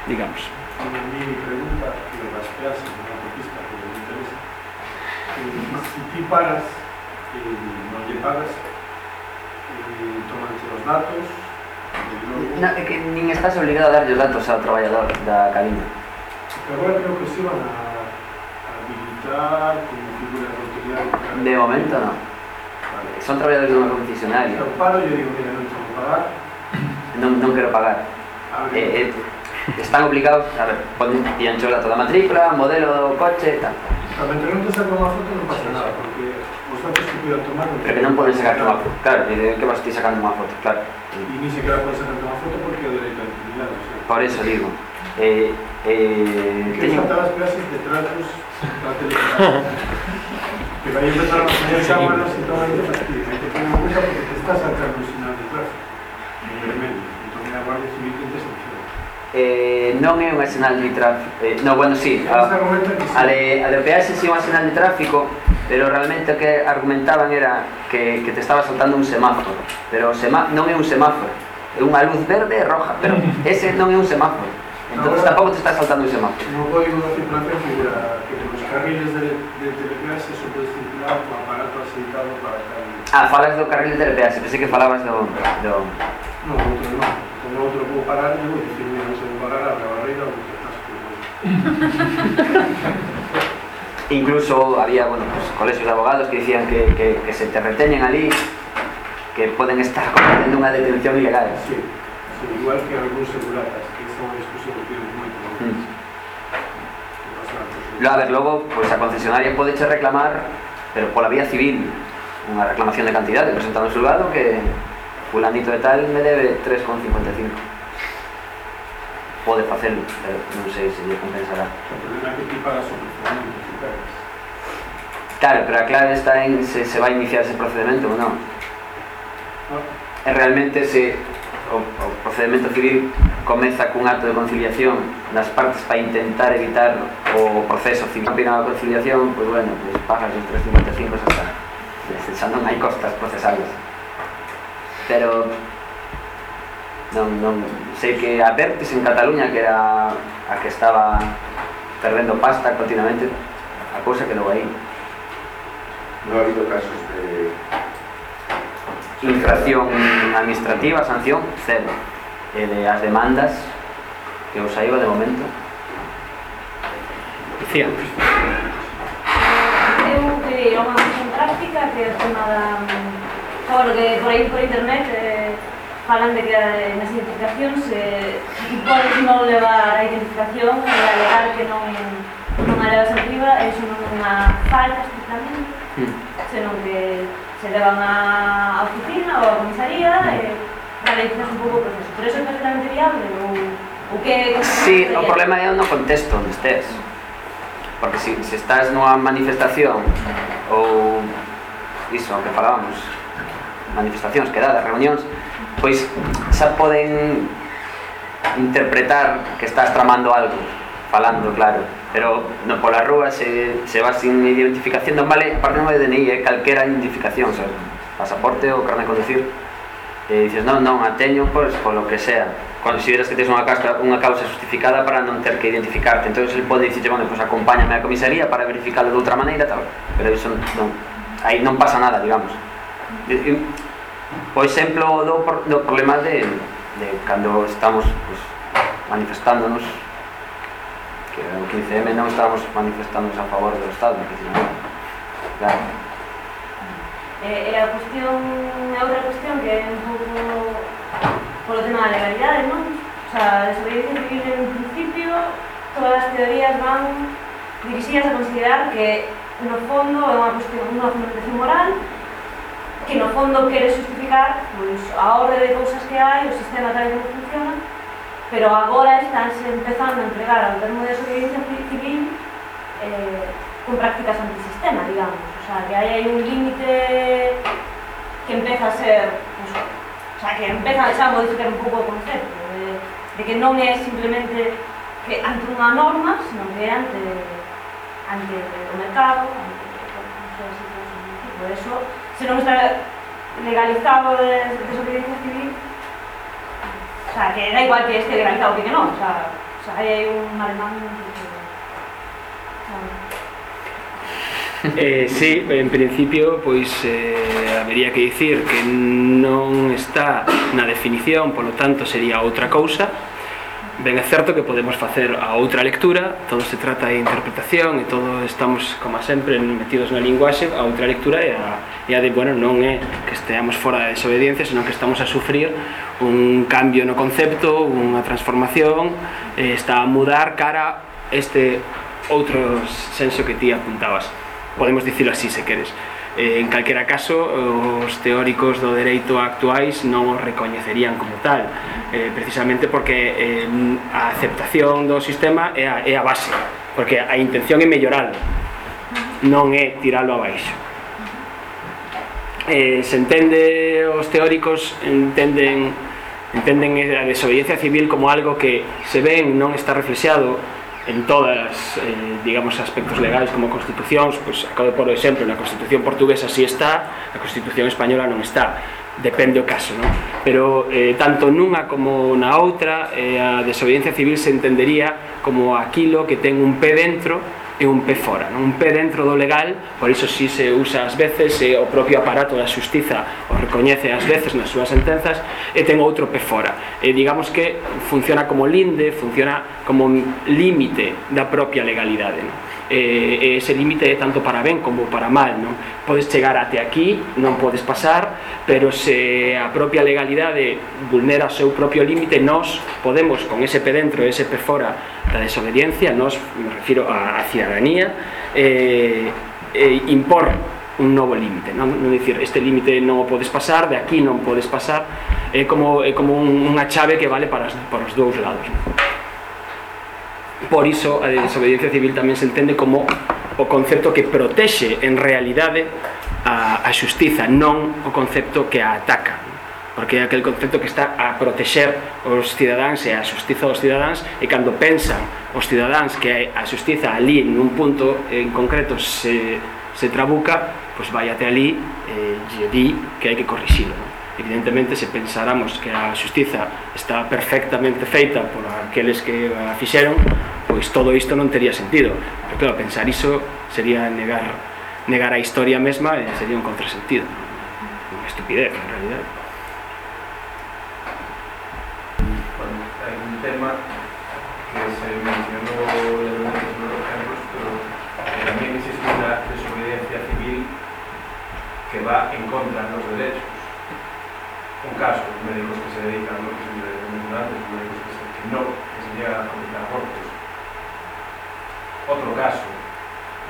digamos. Mi pregunta de las peaxes na autopista que me interesa, se ti paras, eh, non lle pagas, eh, eh tomanse os datos, Non, é que nin estás obligado a darlle os datos ao traballador da cabina. Agora creo que se van a habilitar como figura de autoridade. De momento non. son trabajadores no concesionarios. Los paros yo digo, mira, no quiero pagar. No, no quiero pagar. Ah, eh, eh, están obligados, a ver, ponen y anchola toda matrícula, modelo, coche, tal. A mientras no te sacan una foto no pasa nada, porque vosotros que cuidan tomar... Pero que no pueden sacar una foto, claro, y de que vas a estar sacando una foto, claro. Y ni siquiera pueden sacar una foto porque el derecho a intimidad, o sea. Por eso digo. Eh, eh, que teño... las clases de tratos... que vai empezar a poner cámaras e todo aí te fastidia. Hai que tener en cuenta porque te está sacando un sinal de tráfico. En vermelho. Entón é a Guardia Civil que te. Eh, non é unha sinal de tráfico. Eh, no, bueno, sí. A, argumentan que sí. a de, a de peaxe sí unha sinal de tráfico, pero realmente o que argumentaban era que, que te estaba saltando un semáforo. Pero o sema, non é un semáforo. É unha luz verde e roja, pero ese non é un semáforo. Entón tampouco te está saltando un semáforo. No código de circulación que en los carriles de, de telepeaxe só puede circular con para. Ah, falas do carril de telepeaxe, pensei que falabas do, do... No, outro non. Con outro vou parar e vou dicir, mira, non se vou parar, abre a barreira ou que estás. Incluso había, bueno, pues, colegios de abogados que decían que, que, que se te reteñen ali, que poden estar cometendo unha detención ilegal. Sí, sí, igual que algúns seguratas, que unha discusión que temos moito. Mm. Pues, Lo, a ver, logo, pois a concesionaria pode che reclamar, pero pola vía civil unha reclamación de cantidade presentado no xulgado que fulanito de tal me debe 3,55 pode facelo, pero non sei se lle compensará. O problema é que ti pagas o procedimento, si pagas. Claro, pero a clave está en se, se vai iniciar ese procedimento ou non. Ah. E realmente se o, o procedimento civil comeza cun acto de conciliación nas partes para intentar evitar o proceso civil. Pena a conciliación, pois pues bueno, pues pagas os 355 hasta xa non hai costas procesales pero non, non sei que a Vertis en Cataluña que era a que estaba perdendo pasta continuamente a cousa quedou aí non ha habido casos de infracción administrativa, sanción, cero. E de as demandas que os saiba de momento. Cía. Eu pedi unha cuestión práctica que é o tema da... Claro, que por aí por internet eh, falan de que nas identificacións eh, podes non levar a identificación e alegar que non, non a levas arriba, iso non é unha falta, especialmente, mm. senón que se levan á oficina ou á comisaría mm. eh, e realizas un pouco o proceso. Pero eso é perfectamente viable ou, ou que... Sí, o problema é no contexto onde estés. Porque se, se estás nunha manifestación ou iso, que falábamos, manifestacións, quedadas, reunións, pois xa poden interpretar que estás tramando algo, falando, claro pero no, pola rúa se, se vas sin identificación. Non vale, aparte non vale DNI, é eh, calquera identificación, o sea, pasaporte ou carne de conducir. E dices, non, non, a teño pois, polo que sea consideras que tens unha causa, unha causa justificada para non ter que identificarte. Entón ele pode dicir, bueno, pois acompáñame á comisaría para verificarlo de outra maneira tal. pero iso non, aí non pasa nada, digamos. O por exemplo, do, do problema de, de cando estamos pues, manifestándonos que o 15M non estamos manifestándonos a favor do Estado, que sino, claro. Eh, e a cuestión, a outra cuestión que é un pouco polo tema da legalidade, non? O sea, a desobediencia civil en principio, todas as teorías van dirixidas a considerar que no fondo é unha cuestión, unha fundamentación moral que no fondo quere justificar pois, a orde de cousas que hai, o sistema tal como funciona, pero agora estánse empezando a empregar ao termo de desobediencia civil eh, con prácticas antisistema, digamos. O sea, que aí hai un límite que empeza a ser, pues, o sea, que empeza a modificar un pouco o concepto, de, de que non é simplemente que ante unha norma, senón que é ante, ante o mercado, ante, por eso, se non está legalizado de desobediencia civil, O sea, que da igual que este granizado que no, o sea, o sea hay un alemán... Eh, sí, en principio, pois eh, habería que dicir que non está na definición, polo tanto sería outra cousa, ben é certo que podemos facer a outra lectura, todo se trata de interpretación e todo estamos, como sempre, metidos na linguaxe, a outra lectura é a, é a de, bueno, non é que esteamos fora da de desobediencia, senón que estamos a sufrir un cambio no concepto, unha transformación, está a mudar cara este outro senso que ti apuntabas. Podemos dicilo así, se queres. Eh, en calquera caso, os teóricos do dereito actuais non os recoñecerían como tal, eh, precisamente porque eh, a aceptación do sistema é a, é a base, porque a intención é melloralo, non é tiralo abaixo. Eh, se entende os teóricos entenden entenden a desobediencia civil como algo que se ven non está reflexado en todas, eh, digamos, aspectos legais como constitucións, pois acabo de por exemplo, na constitución portuguesa si está, na constitución española non está depende o caso, non? Pero eh, tanto nunha como na outra eh, a desobediencia civil se entendería como aquilo que ten un pé dentro e un pé fora, non? un pé dentro do legal, por iso si se usa ás veces, e o propio aparato da xustiza o recoñece ás veces nas súas sentenzas, e ten outro pé fora. E digamos que funciona como linde, funciona como límite da propia legalidade. Non? eh, ese límite é tanto para ben como para mal non? podes chegar até aquí non podes pasar pero se a propia legalidade vulnera o seu propio límite nós podemos con ese pe dentro e ese pe fora da desobediencia nós me refiro a, a cidadanía eh, eh, impor un novo límite non, non dicir este límite non o podes pasar de aquí non podes pasar é como, é como un, unha chave que vale para, para os dous lados non? Por iso a desobediencia civil tamén se entende como o concepto que protexe en realidade a, a xustiza, non o concepto que a ataca porque é aquel concepto que está a protexer os cidadáns e a xustiza dos cidadáns e cando pensan os cidadáns que a xustiza ali nun punto en concreto se, se trabuca pois vai até ali e lle di que hai que corrixilo non? evidentemente se pensáramos que a xustiza está perfectamente feita por aqueles que a fixeron pois todo isto non tería sentido pero claro, pensar iso sería negar negar a historia mesma e sería un contrasentido unha estupidez en realidad hai un tema que se levemente por los ejemplos pero tamén existe unha desobediencia civil que va en contra dos derechos un caso, los médicos que se dedican, ¿no? que son mencionantes, médicos que, se, que no, que se llegan a. Otro caso,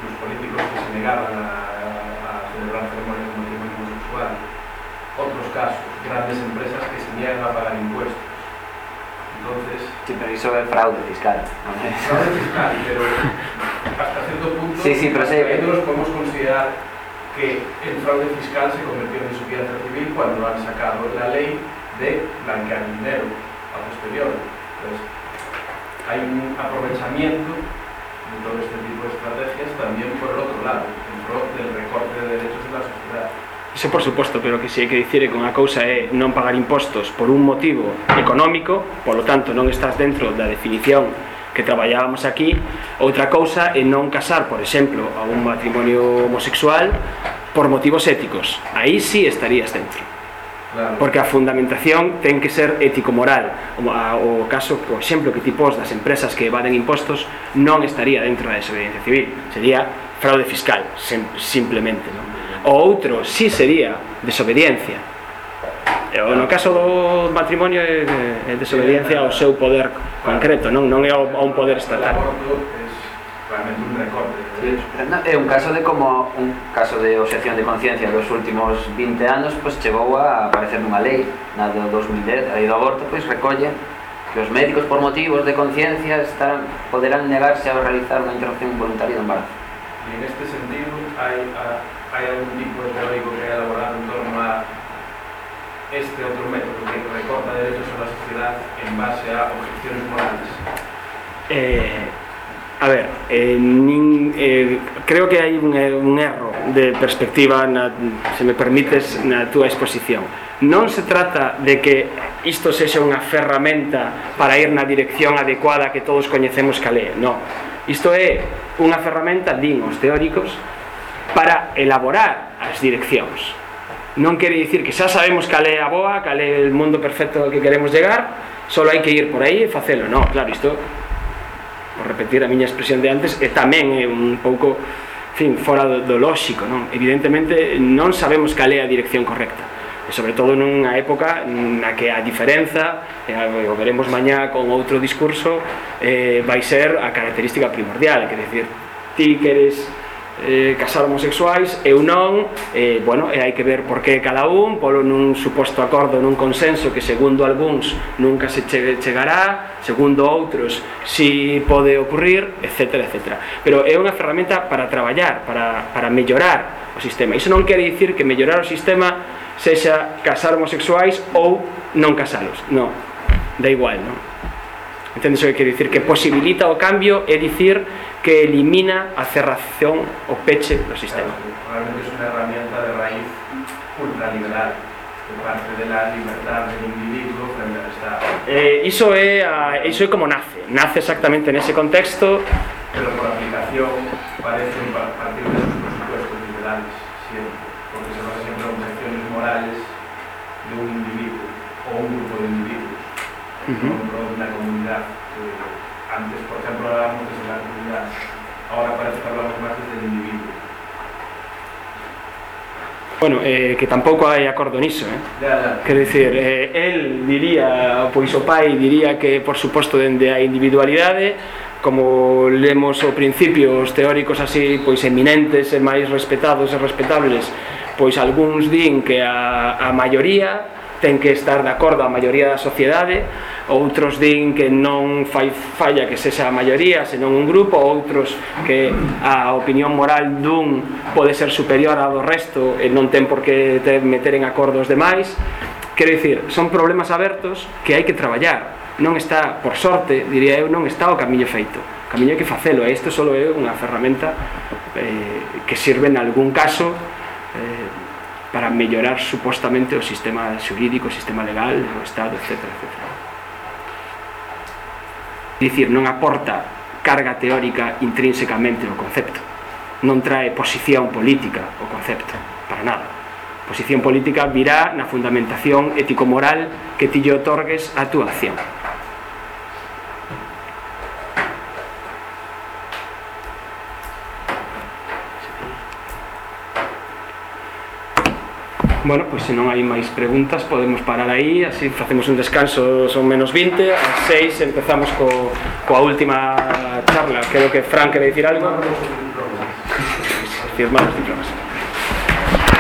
los políticos que se negaban a, a celebrar ceremonias de matrimonio homosexual. otros casos, grandes empresas que se niegan a pagar impuestos. Entonces, Sí, pero iso é fraude fiscal. fraude fiscal, pero hasta cierto punto, Sí, sí, pero sí. nosotros podemos considerar que el fraude fiscal se convirtió en desobediencia civil cuando han sacado la ley de blanquear dinero a posterior. Entonces, hay un aprovechamiento de todo este tipo de estrategias también por el otro lado, en pro del recorte de derechos de la sociedade. Eso por suposto, pero que se hai que dicir que unha cousa é non pagar impostos por un motivo económico, polo tanto non estás dentro da definición que traballábamos aquí, outra cousa é non casar, por exemplo, a un matrimonio homosexual por motivos éticos. Aí sí estarías dentro claro. porque a fundamentación ten que ser ético-moral. O, a, o caso, por exemplo, que tipos das empresas que evaden impostos non estaría dentro da desobediencia civil. Sería fraude fiscal, sem, simplemente non? o outro si sí sería desobediencia. O no caso do matrimonio é, é desobediencia ao seu poder concreto non, non é ao, a un poder estatal realmente un recorte de derechos. É un caso de como un caso de obxección de conciencia dos últimos 20 anos pois chegou a aparecer nunha lei na do 2010, a lei do aborto, pois recolle que os médicos por motivos de conciencia estarán, poderán negarse a realizar unha interrupción voluntaria do embarazo. E en este sentido, hai, a, hai algún tipo de teórico que ha elaborado en torno a este outro método que recorta derechos a la sociedade en base a objeciones morales? Eh, a ver, eh, nin, eh, creo que hai un, eh, un erro de perspectiva, na, se me permites, na túa exposición. Non se trata de que isto sexa unha ferramenta para ir na dirección adecuada que todos coñecemos cal é, non. Isto é unha ferramenta, din os teóricos, para elaborar as direccións. Non quere dicir que xa sabemos cal é a boa, cal é o mundo perfecto ao que queremos llegar, só hai que ir por aí e facelo. Non, claro, isto por repetir a miña expresión de antes, e tamén é un pouco fin, fora do, do lóxico, non? Evidentemente non sabemos cal é a dirección correcta. E sobre todo nunha época na que a diferenza, e o veremos mañá con outro discurso, eh, vai ser a característica primordial, quer dizer, ti queres eh, casar homosexuais, eu non, eh, bueno, e hai que ver por que cada un, polo nun suposto acordo, nun consenso que segundo algúns nunca se che chegará, segundo outros si pode ocurrir, etc, etc. Pero é unha ferramenta para traballar, para, para mellorar o sistema. Iso non quere dicir que mellorar o sistema sexa casar homosexuais ou non casalos, non, da igual, non? Entendes o que quero dicir? Que posibilita o cambio é dicir que elimina a cerración, o peche do sistema. Claro, realmente es una herramienta de raíz ultraliberal, que parte de la libertad del individuo frente al Estado. Eh, iso é a, iso é como nace. Nace exactamente nese contexto Pero por aplicación parece pa- partir de sus presupuestos liberales, siempre, porque se basa siempre en objeciones morales de un individuo o un grupo de individuos. Ujú. no Bueno, eh, que tampouco hai acordo niso, eh? Yeah, yeah. Quer dicir, eh, el diría, pois o pai diría que por suposto dende a individualidade como lemos ao principio os teóricos así pois eminentes e máis respetados e respetables pois algúns din que a, a maioría ten que estar de acordo a maioría da sociedade outros din que non fai falla que sexa a maioría senón un grupo outros que a opinión moral dun pode ser superior ao do resto e non ten por que te meter en acordos demais. Quero dicir, son problemas abertos que hai que traballar. Non está, por sorte, diría eu, non está o camiño feito. O camiño hai que facelo e isto só é unha ferramenta eh, que sirve en algún caso para mellorar supostamente o sistema xurídico, o sistema legal, o Estado, etc. etc. Dicir, non aporta carga teórica intrínsecamente o concepto. Non trae posición política o concepto, para nada. Posición política virá na fundamentación ético-moral que ti lle otorgues a túa acción Bueno, pois pues, se non hai máis preguntas podemos parar aí, así facemos un descanso son menos 20, ás 6 empezamos co, coa última charla. Creo que Fran quere dicir algo. Firmar os diplomas.